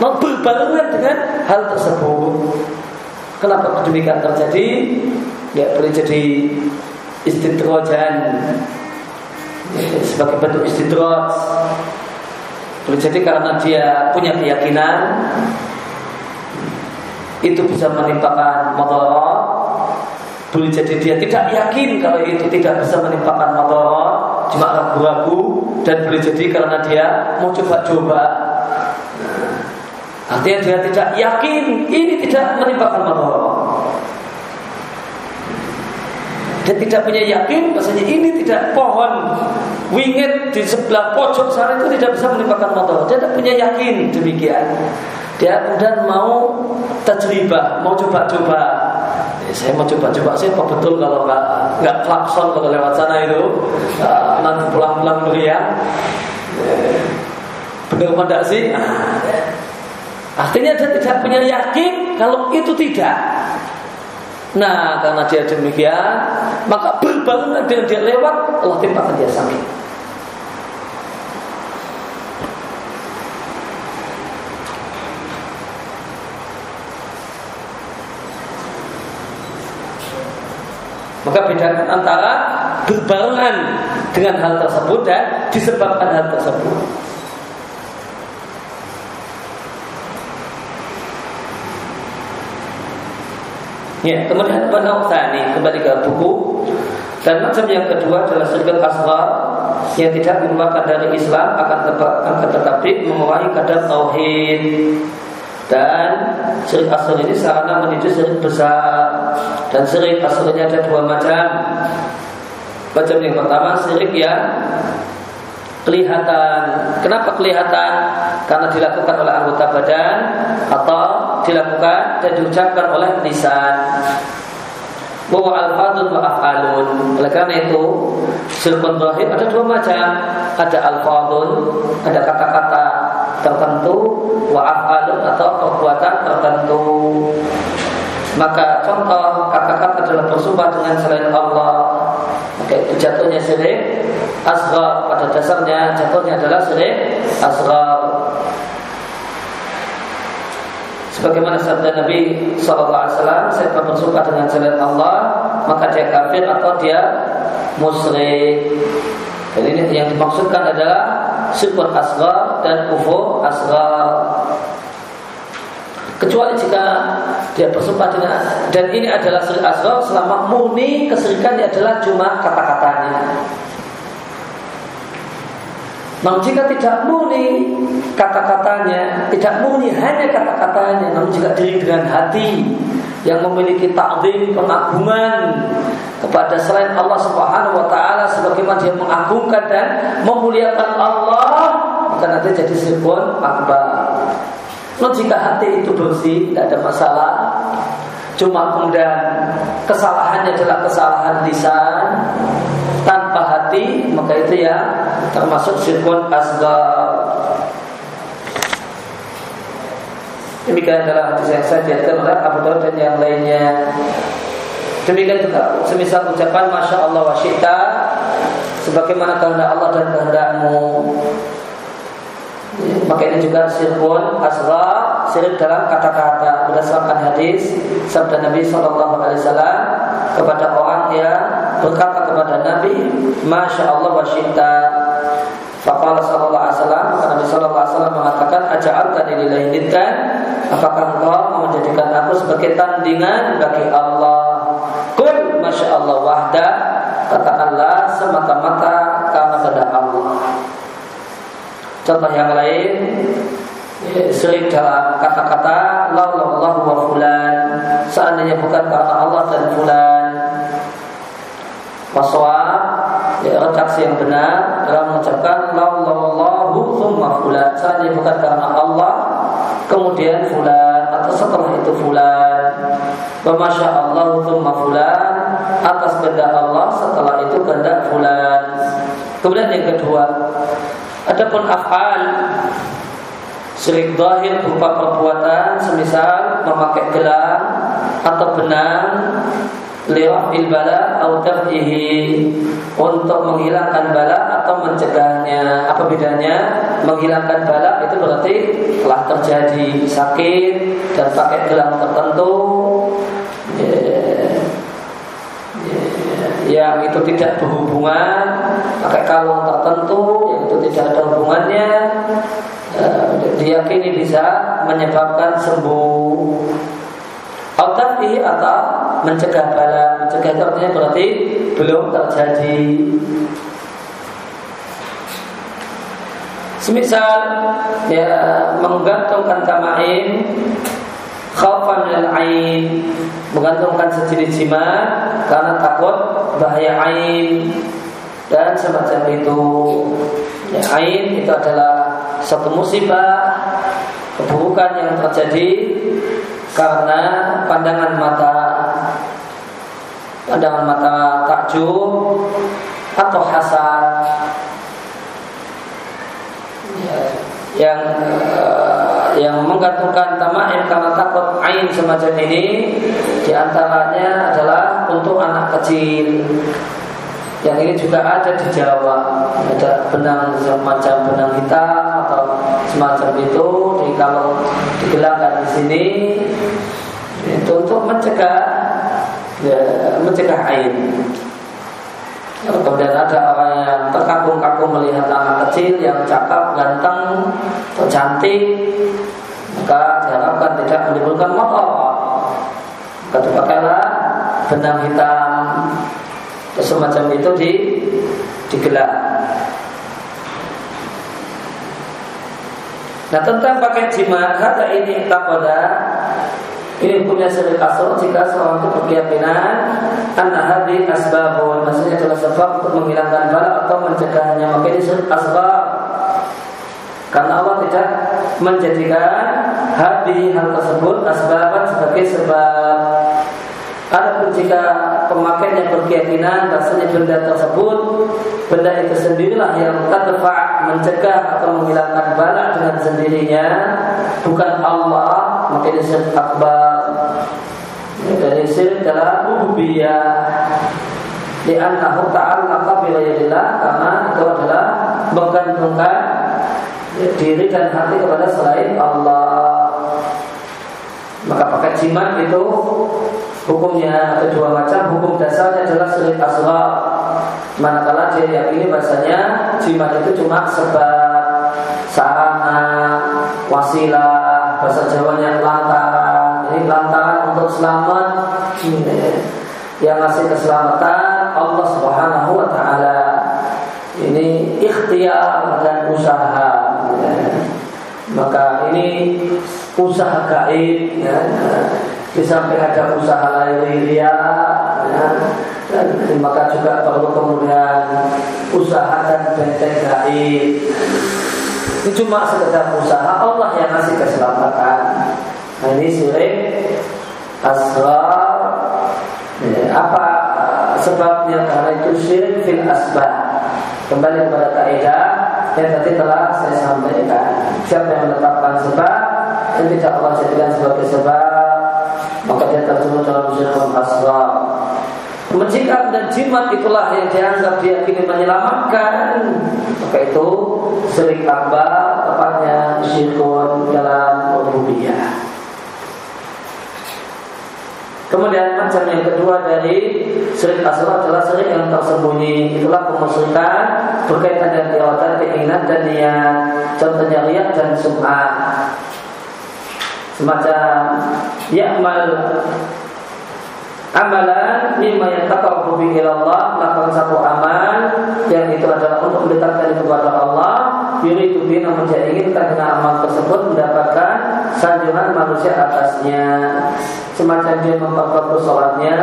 namun berbarengan dengan hal tersebut. Kenapa demikian terjadi? Ya boleh jadi istidrojan ya, sebagai bentuk istidroj. Boleh jadi karena dia punya keyakinan itu bisa menimpakan motor boleh jadi dia tidak yakin kalau itu tidak bisa menimpakan motor cuma ragu-ragu dan boleh jadi karena dia mau coba-coba. Artinya dia tidak yakin ini tidak menimpakan motor dia tidak punya yakin bahasanya ini tidak pohon wingit di sebelah pojok sana itu tidak bisa menimpakan motor dia tidak punya yakin demikian dia kemudian mau tajribah, mau coba-coba. Ya, saya mau coba-coba sih apa betul kalau nggak nggak klakson kalau lewat sana itu uh, nanti pulang-pulang. Ya, benar apa enggak sih? Nah, artinya dia tidak punya yakin kalau itu tidak. Nah, karena dia demikian, maka berbarengan dengan dia lewat, Allah timpakan dia sakit. Maka bedakan antara berbarengan dengan hal tersebut dan disebabkan hal tersebut. Ya, kemudian tani kembali ke buku dan macam yang kedua adalah syirik asghar yang tidak merupakan dari Islam akan akan tetapi mengurangi kadar tauhid dan syirik asghar ini sarana menuju syirik besar dan syirik asgharnya ada dua macam macam yang pertama syirik yang kelihatan. Kenapa kelihatan? Karena dilakukan oleh anggota badan atau dilakukan dan diucapkan oleh lisan. Bahwa al-fadun wa af'alun. Oleh karena itu Silpun zahir ada dua macam. Ada al-fadun Ada kata-kata tertentu Wa af'alun atau perbuatan tertentu. Maka contoh kata-kata adalah bersumpah dengan selain Allah Maka itu jatuhnya syirik Asghar pada dasarnya jatuhnya adalah syirik asghar Sebagaimana sabda Nabi SAW, siapa bersumpah dengan selain Allah, maka dia kafir atau dia musyrik. Dan ini yang dimaksudkan adalah syukur asghar dan kufur asghar. Kecuali jika dia bersumpah dengan dan ini adalah syirik asghar selama murni kesirikannya adalah cuma kata-katanya. Namun jika tidak murni kata-katanya, tidak murni hanya kata-katanya, namun jika diri dengan hati yang memiliki takdim pengagungan kepada selain Allah Subhanahu wa taala sebagaimana dia mengagungkan dan memuliakan Allah, maka nanti jadi sirkun akbar. Namun jika hati itu bersih, tidak ada masalah. Cuma kemudian kesalahannya adalah kesalahan lisan hati, maka itu ya termasuk syirkun asgar. Demikian adalah hadis yang saya diatkan oleh Abu Dawud dan yang lainnya. Demikian juga semisal ucapan Masya Allah wa syita Sebagaimana kehendak Allah dan kehendakmu Maka ini juga sirkun asra Sirik dalam kata-kata Berdasarkan hadis Sabda Nabi SAW Kepada orang yang berkata kepada Nabi Masya Allah wa syita. Faqala sallallahu alaihi wasallam maka Nabi sallallahu alaihi wasallam mengatakan aja'alta lillahi niddan. Apakah engkau mau menjadikan aku sebagai tandingan bagi Allah? Kul masya Allah wahda. Katakanlah semata-mata karena kehendak Allah. Contoh yang lain sering dalam kata-kata laulallahu wa fulan. Seandainya bukan karena Allah dan fulan waswa ya, redaksi yang benar dalam mengucapkan lallahu thumma fulan. Saja bukan karena Allah kemudian fulan atau setelah itu fulan. Wa masya Allah thumma fulan atas kehendak Allah setelah itu kehendak fulan. Kemudian yang kedua adapun afal Syirik zahir berupa perbuatan semisal memakai gelang atau benang lirafil bala atau untuk menghilangkan bala atau mencegahnya. Apa bedanya? Menghilangkan bala itu berarti telah terjadi sakit dan pakai gelang tertentu yang itu tidak berhubungan pakai kalung tertentu yang itu tidak ada hubungannya eh, diyakini bisa menyebabkan sembuh atau atau mencegah bala mencegah itu artinya berarti belum terjadi. Semisal ya menggantungkan tamain khaufan lil ain menggantungkan sejenis jimat karena takut bahaya ain dan semacam itu. Ya, ain itu adalah satu musibah keburukan yang terjadi karena pandangan mata pandangan mata takjub atau hasad. Ya, yang uh, yang menggantungkan tamain karena takut ain semacam ini di antaranya adalah untuk anak kecil. Yang ini juga ada di Jawa. Ada benang semacam benang hitam atau semacam itu. Di kalau digelarkan di sini itu untuk mencegah ya, mencegah air Kemudian ada orang yang terkagum-kagum melihat anak kecil yang cakap, ganteng, cantik, maka diharapkan tidak menimbulkan motor. Katakanlah benang hitam semacam itu di digelar. Nah tentang pakai jimat kata ini pada ini punya seri kasur jika seorang itu berkeyakinan Anak hadi asbabun. Maksudnya adalah sebab untuk menghilangkan bala Atau mencegahnya. Maka ini asbab. Karena Allah tidak menjadikan Hadi hal tersebut Asbaban sebagai sebab. Adapun jika pemakainya berkeyakinan bahasanya benda tersebut benda itu sendirilah yang tadfa mencegah atau menghilangkan bala dengan sendirinya bukan Allah ini syirik akbar. Dari syirik dalam rububiyah. Di annahu ta'allaqa bi ghairillah karena itu adalah menggantungkan diri dan hati kepada selain Allah. Maka pakai jimat itu hukumnya ada dua macam. Hukum dasarnya adalah sulit asghar. Manakala dia yakini bahasanya jimat itu cuma sebab sarana wasilah bahasa Jawanya lantaran. Ini lantaran untuk selamat. Yang ngasih keselamatan Allah Subhanahu wa taala. Ini ikhtiar dan usaha. Maka ini usaha gaib ya. di samping ada usaha lain ya, dan maka juga perlu kemudian usaha dan benteng gaib ini cuma sekedar usaha Allah yang ngasih keselamatan. Nah, ini syirik asrar. Ya, apa sebabnya? Karena itu syirik fil asbab. Kembali kepada kaidah yang tadi telah saya sampaikan. Siapa yang menetapkan sebab yang tidak Allah jadikan sebagai sebab maka dia tersebut dalam syirkun asghar Mencikap dan jimat itulah yang dianggap dia ingin menyelamatkan Maka itu sering akbar tepatnya syirkun dalam rububiyah Kemudian macam yang kedua dari syirik asal adalah syirik yang tersembunyi. Itulah kemusyrikan berkaitan dengan kekuatan, keinginan dan niat. Contohnya riak dan sum'ah. Semacam ya'mal amalan lima yang taqarrabu bihi Allah melakukan satu amal yang itu adalah untuk mendekatkan kepada Allah. Yuridu bi namun dia inginkan dengan amal tersebut mendapatkan sanjungan manusia atasnya. Semacam dia memperbagus sholatnya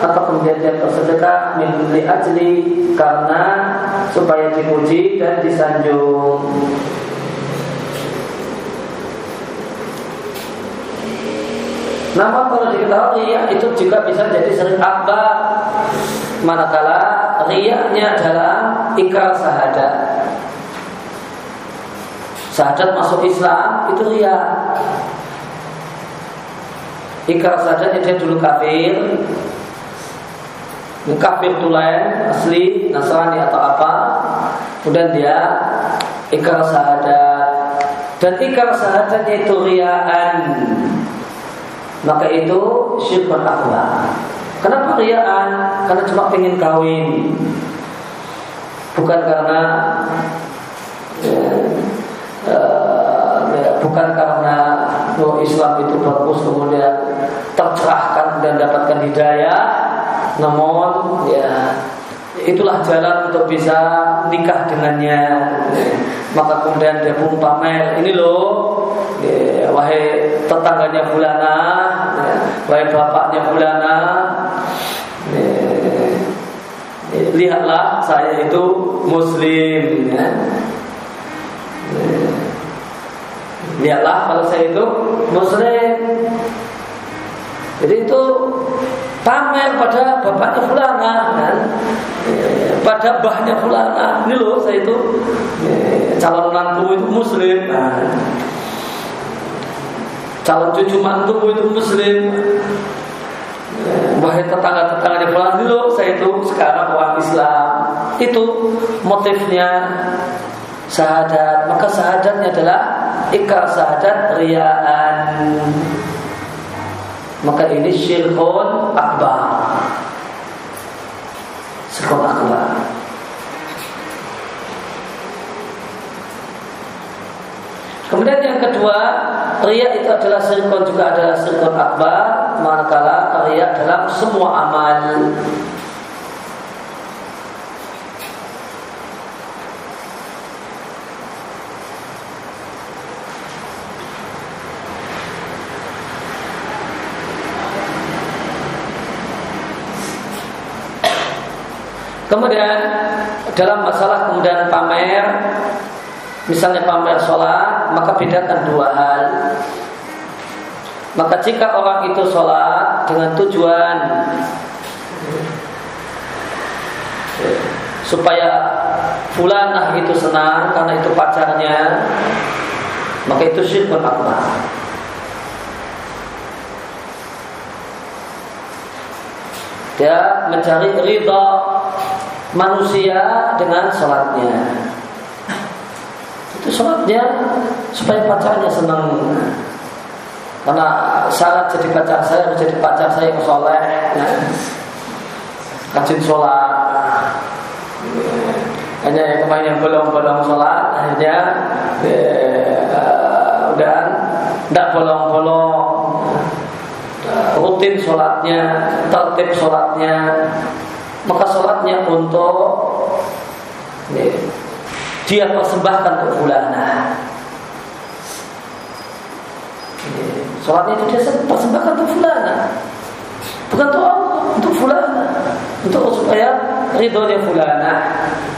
atau kemudian dia bersedekah min ajli karena supaya dipuji dan disanjung Namun kalau diketahui riak itu juga bisa jadi sering akbar. Manakala riaknya adalah ikrar sahadat Sahadat masuk Islam itu riak Ikrar sahadatnya dia dulu kafir. Kafir tulen asli Nasrani atau apa. Kemudian dia ikrar sahadat Dan ikrar sahadatnya itu riaan maka itu syirkun akbar. Kenapa riaan? Karena cuma pengen kawin, bukan karena ya, uh, ya, bukan karena oh, Islam itu bagus kemudian tercerahkan dan dapatkan hidayah, namun ya itulah jalan untuk bisa nikah dengannya. Maka kemudian dia pun pamer, ini loh, ya, wahai tetangganya Fulana, ya, wahai bapaknya Fulana, ya, lihatlah saya itu Muslim. Lihatlah kalau saya itu Muslim. Jadi itu pamer pada bapaknya fulana kan? Pada bahnya fulana. Ini loh saya itu calon mantu itu muslim nah, calon cucu mantu itu muslim. Wahai tetangga-tetangganya fulana. Ini loh saya itu sekarang orang Islam. Itu motifnya sahadat maka sahadatnya adalah ikrar sahadat riaan maka ini syirkun akbar. Syirkun akbar. Kemudian yang kedua Ria itu adalah syirkun juga adalah syirkun akbar. Manakala ria dalam semua amal. Kemudian dalam masalah kemudian pamer Misalnya pamer sholat Maka bedakan dua hal. Maka jika orang itu sholat Dengan tujuan Supaya Fulanah itu senang Karena itu pacarnya Maka itu syirkun akbar Dia mencari ridha manusia dengan sholatnya. Itu sholatnya supaya pacarnya senang. Karena syarat jadi pacar saya harus jadi pacar saya yang soleh ya. rajin sholat. Hanya yang kemarin yang bolong-bolong sholat akhirnya eh, udah tidak bolong-bolong. Rutin sholatnya tertib sholatnya maka sholatnya untuk ya, dia persembahkan untuk fulana. Sholatnya itu dia persembahkan untuk fulana. Bukan untuk Allah, untuk fulana. Untuk supaya ridhonya fulana.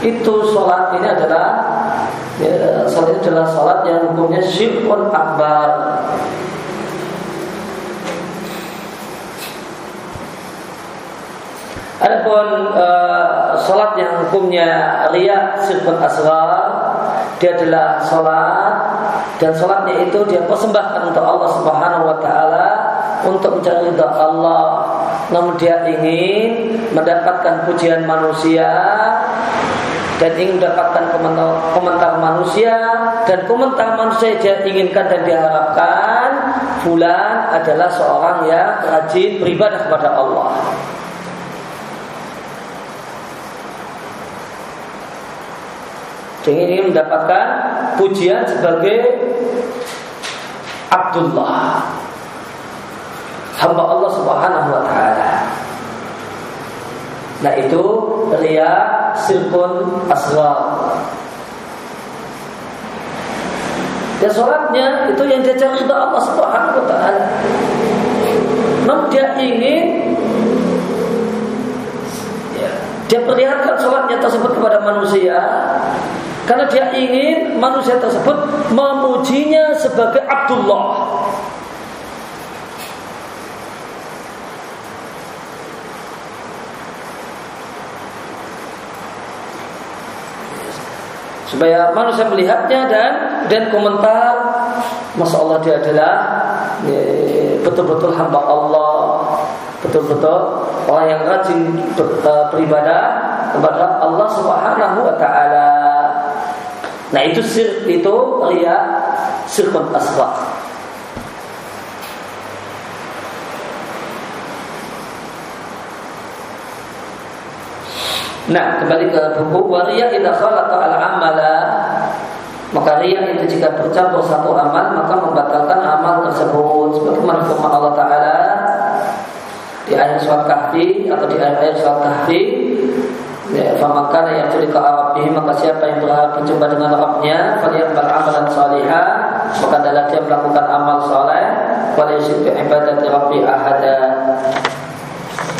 Itu sholat ini adalah ya, sholat ini adalah sholat yang hukumnya syirkun akbar. Adapun uh, salat yang hukumnya riya sifat asghar, dia adalah salat dan salatnya itu dia persembahkan untuk Allah Subhanahu wa taala untuk mencari ridha Allah. Namun dia ingin mendapatkan pujian manusia dan ingin mendapatkan komentar, komentar manusia dan komentar manusia dia inginkan dan diharapkan fulan adalah seorang yang rajin beribadah kepada Allah. Dia ingin mendapatkan pujian sebagai Abdullah hamba Allah Subhanahu wa taala. Nah itu ria sirkun asghar. Dan sholatnya itu yang dia cari Allah Subhanahu wa taala. Namun dia ingin dia perlihatkan sholatnya tersebut kepada manusia karena dia ingin manusia tersebut memujinya sebagai Abdullah. supaya manusia melihatnya dan dan komentar masa Allah dia adalah ya, betul-betul hamba Allah betul-betul orang yang rajin eh, beribadah kepada Allah Subhanahu wa taala Nah itu sir itu ria sirkun asghar. Nah, kembali ke buku waria idza khalaqa al amala maka ria itu jika bercampur satu amal maka membatalkan amal tersebut sebagaimana firman Allah taala di ayat surat kahfi atau di ayat surat kahfi Ya, famakana yang tuli ke Arabihi maka siapa yang berharap berjumpa dengan Rabbnya Faliyambal amalan salihah Maka adalah dia melakukan amal saleh Wala yusyrik ibadat Rabbi ahada.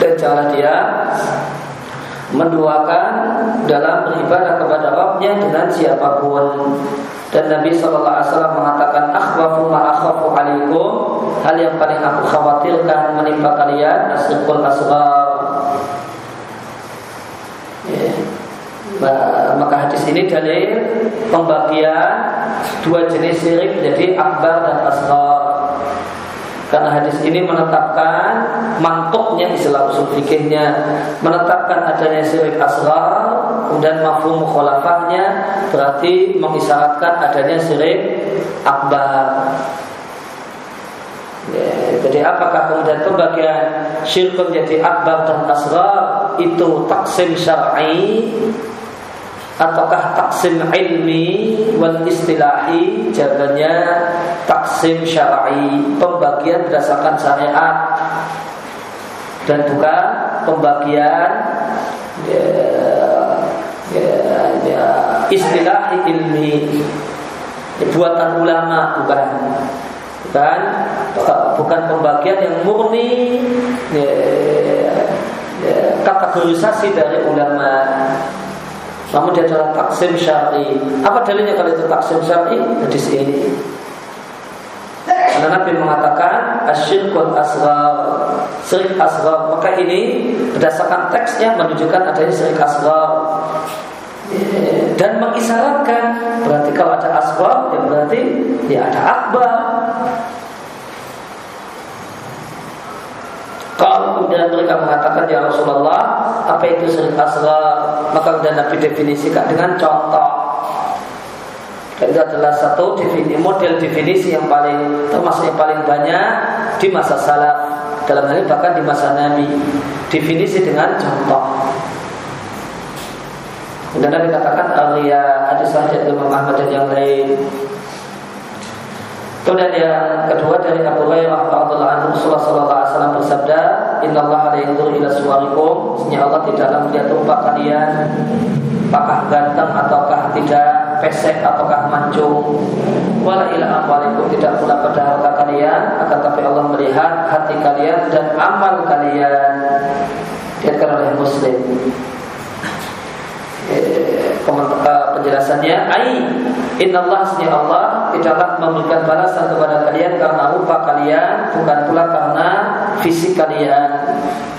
Dan dia Menduakan dalam beribadah kepada Rabbnya dengan siapa pun. Dan Nabi SAW mengatakan akhwafu ma akhwafu alaikum. Hal yang paling aku khawatirkan menimpa kalian asrikul asghar maka hadis ini dalil pembagian dua jenis syirik menjadi akbar dan asghar. Karena hadis ini menetapkan mantuknya istilah usul fikihnya, menetapkan adanya syirik asghar dan mafhum mukhalafahnya berarti mengisyaratkan adanya syirik akbar. Ya, jadi apakah kemudian pembagian syirik menjadi akbar dan asghar itu taksim syar'i ataukah taksim ilmi wal istilahi? Jawabannya taksim syar'i pembagian berdasarkan syariat. Dan bukan pembagian ya, ya, ya, istilah ilmi. Buatan ulama bukan bukan bukan pembagian yang murni ya, ya, kategorisasi dari ulama namun dia adalah taksim syar'i. Apa dalilnya kalau itu taksim syar'i? Hadis ini. Karena Nabi mengatakan asyirkul asghar, syirik asghar. Maka ini berdasarkan teksnya menunjukkan adanya syirik asghar dan mengisyaratkan berarti kalau ada asghar ya berarti ya ada akbar. Kalau kemudian mereka mengatakan ya Rasulullah apa itu syirik asghar maka kemudian Nabi definisikan dengan contoh. Dan itu adalah satu definisi, model definisi yang paling termasuk yang paling banyak di masa salaf dalam hal ini bahkan di masa Nabi. Definisi dengan contoh. Dan Nabi katakan Alia ada saja Imam Ahmad dan yang lain Kemudian yang kedua dari Abu Hurairah radhiyallahu anhu Rasulullah sallallahu alaihi wasallam bersabda, "Inna Allah la yanzuru ila suwarikum." Sesungguhnya Allah tidaklah melihat rupa kalian apakah ganteng ataukah tidak, pesek ataukah mancung. Wala ila amwalikum tidak pula pada harta kalian, akan tapi Allah melihat hati kalian dan amal kalian. Dikatakan oleh Muslim. Eh, penjelasannya, ai Allah Allah tidaklah memberikan balasan kepada kalian karena rupa kalian, bukan pula karena fisik kalian,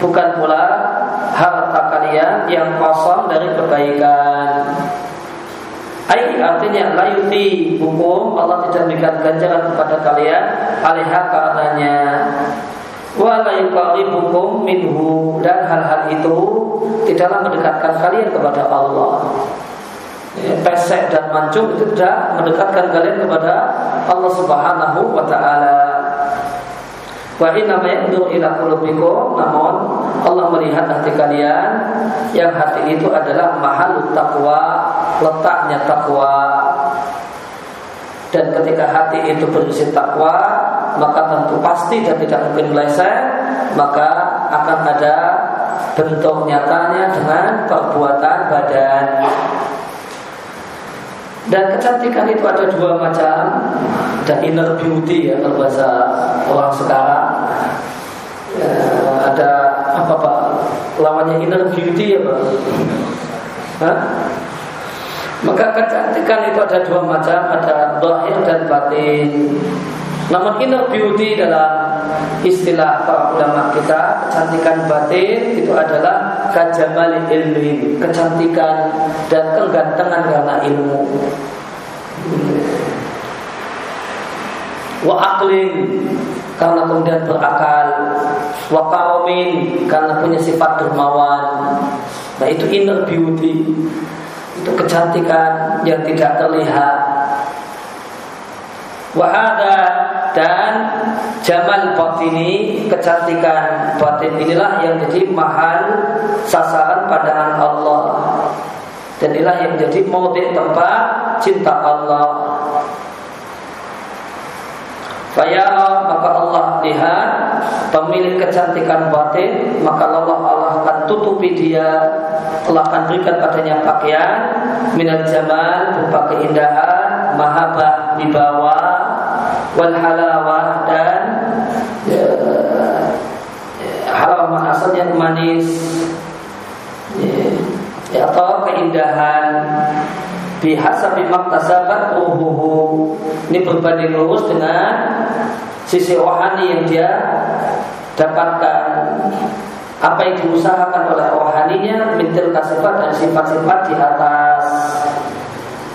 bukan pula harta kalian yang kosong dari kebaikan. Ai artinya layuti hukum Allah tidak memberikan ganjaran kepada kalian alihah karenanya. Wa hukum minhu dan hal-hal itu tidaklah mendekatkan kalian kepada Allah pesek dan mancung itu tidak mendekatkan kalian kepada Allah Subhanahu wa taala. Wa inna yaqdur ila qulubikum namun Allah melihat hati kalian yang hati itu adalah mahal takwa, letaknya takwa. Dan ketika hati itu berisi takwa, maka tentu pasti dan tidak mungkin meleset, maka akan ada bentuk nyatanya dengan perbuatan badan. Dan kecantikan itu ada dua macam. Ada inner beauty ya kalau bahasa orang sekarang. Ya, Ada apa pak? Lawannya inner beauty ya pak? Hah? Maka kecantikan itu ada dua macam. Ada dohir dan batin Namun inner beauty dalam istilah para ulama kita Kecantikan batin itu adalah kajamali ilmi kecantikan dan kegantengan karena ilmu. Wa aklin karena kemudian berakal. Wa karomin karena punya sifat dermawan. Nah itu inner beauty. Itu kecantikan yang tidak terlihat wahada dan jamal batini kecantikan batin inilah yang jadi mahal sasaran pandangan Allah. Dan inilah yang jadi mode tempat cinta Allah. Fayara maka Allah lihat pemilik kecantikan batin maka Allah Allah akan tutupi dia Allah akan berikan padanya pakaian minat jamal berupa keindahan mahabbah di bawah wal halawah dan ya, halawah asalnya manis. Ya, ya, atau keindahan. Bihasabi maktasabat ruhuhu. Ini berbanding lurus dengan sisi rohani yang dia dapatkan. Apa yang diusahakan oleh rohaninya mintil kasifat dan sifat-sifat di atas.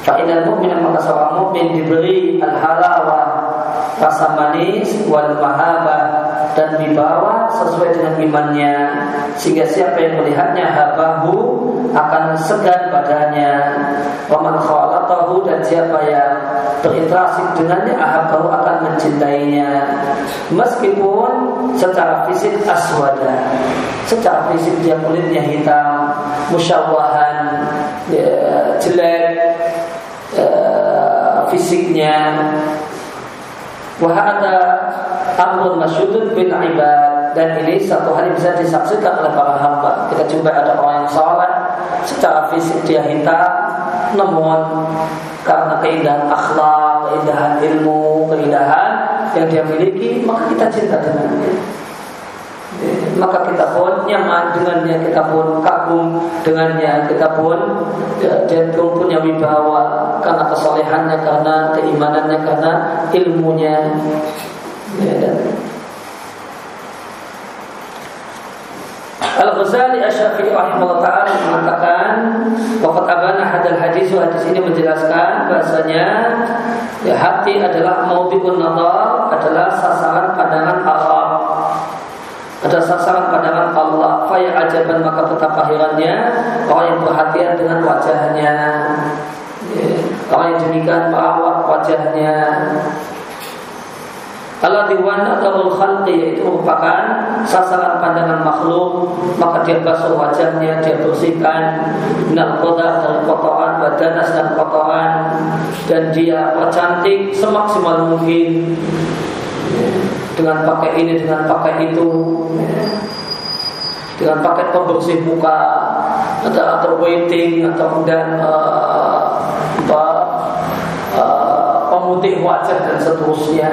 Fa'inal mu'min maka seorang mu'min diberi al-halawah rasa manis wal mahabah dan dibawa sesuai dengan imannya sehingga siapa yang melihatnya habahu akan segan badannya waman khalatahu dan siapa yang berinteraksi dengannya ahabahu akan mencintainya. Meskipun secara fisik aswada secara fisik dia kulitnya hitam musyawahan ya, jelek uh, fisiknya wahada amrun masyudun bin ibad dan ini satu hari bisa disaksikan oleh para hamba kita jumpa ada orang yang sholat secara fisik dia hitam namun karena keindahan akhlak, keindahan ilmu, keindahan yang dia miliki, maka kita cinta dengannya. Maka kita pun nyaman dengannya, kita pun kagum dengannya, kita pun ya, dia pun punya wibawa karena kesolehannya, karena keimanannya, karena ilmunya. Ya, dan Al-Ghazali Asy-Syafi'i rahimahullah taala mengatakan waqad abana hadal hadis hadis ini menjelaskan bahasanya ya hati adalah maudhi'un nazar adalah sasaran pandangan Ada sasaran pandangan Allah. Faya ajaban maka betapa herannya Orang yang perhatian dengan wajahnya. Ya, Orang yang demikian merawat wajahnya. Allah diwana atau khalqi yaitu merupakan sasaran pandangan makhluk maka dia basuh wajahnya dia bersihkan. Minal koda dari kotoran badanas dan kotoran dan dia percantik semaksimal mungkin dengan pakai ini dengan pakai itu dengan pakai pembersih muka atau atau waiting atau kemudian uh, uh, pemutih wajah dan seterusnya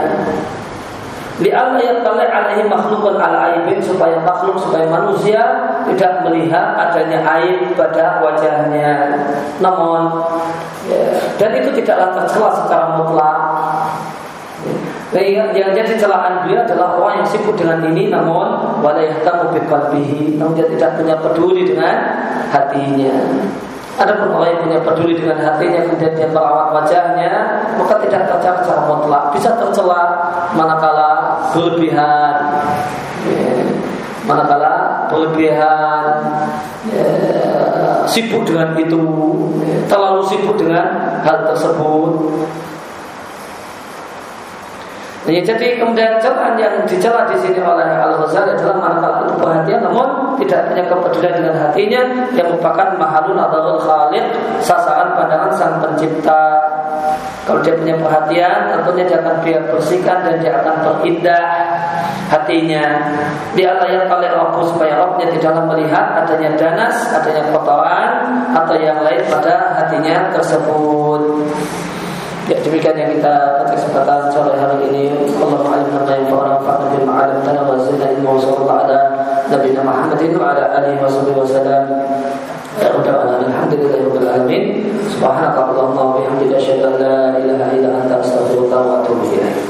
Li'alla yattali alaihi makhlukun ala aibin supaya makhluk supaya manusia tidak melihat adanya aib pada wajahnya. Namun ya, dan itu tidaklah tercela secara mutlak. Nah, yang, jadi celaan beliau adalah orang yang sibuk dengan ini namun wala yahtamu biqalbihi. Namun dia tidak punya peduli dengan hatinya. Ada pun orang yang punya peduli dengan hatinya kemudian dia merawat wajahnya maka tidak tercela secara mutlak. Bisa tercela manakala berlebihan. Ya, manakala berlebihan. Ya, sibuk dengan itu. Ya, terlalu sibuk dengan hal tersebut Ya, jadi kemudian celaan yang dicela di sini oleh Al Ghazali adalah manakala itu perhatian namun tidak punya kepedulian dengan hatinya yang merupakan mahalun atau khaliq sasaran pandangan sang pencipta. Kalau dia punya perhatian, tentunya dia akan dia bersihkan dan dia akan berindah hatinya. Dia yang oleh Allah supaya Rabbnya tidaklah melihat adanya danas, adanya kotoran atau yang lain pada hatinya tersebut. Ya demikian yang kita kesempatan sore hari ini. Allahumma alimna ma yanfa'una wa fa'na bima 'allamtana wa zidna ilma wa sallallahu ala nabiyyina Muhammadin wa ala alihi wa sahbihi wa sallam. Ya allah alhamdulillahirabbil alamin. Subhanakallahumma wa bihamdika asyhadu an la ilaha illa anta astaghfiruka wa atubu ilaik.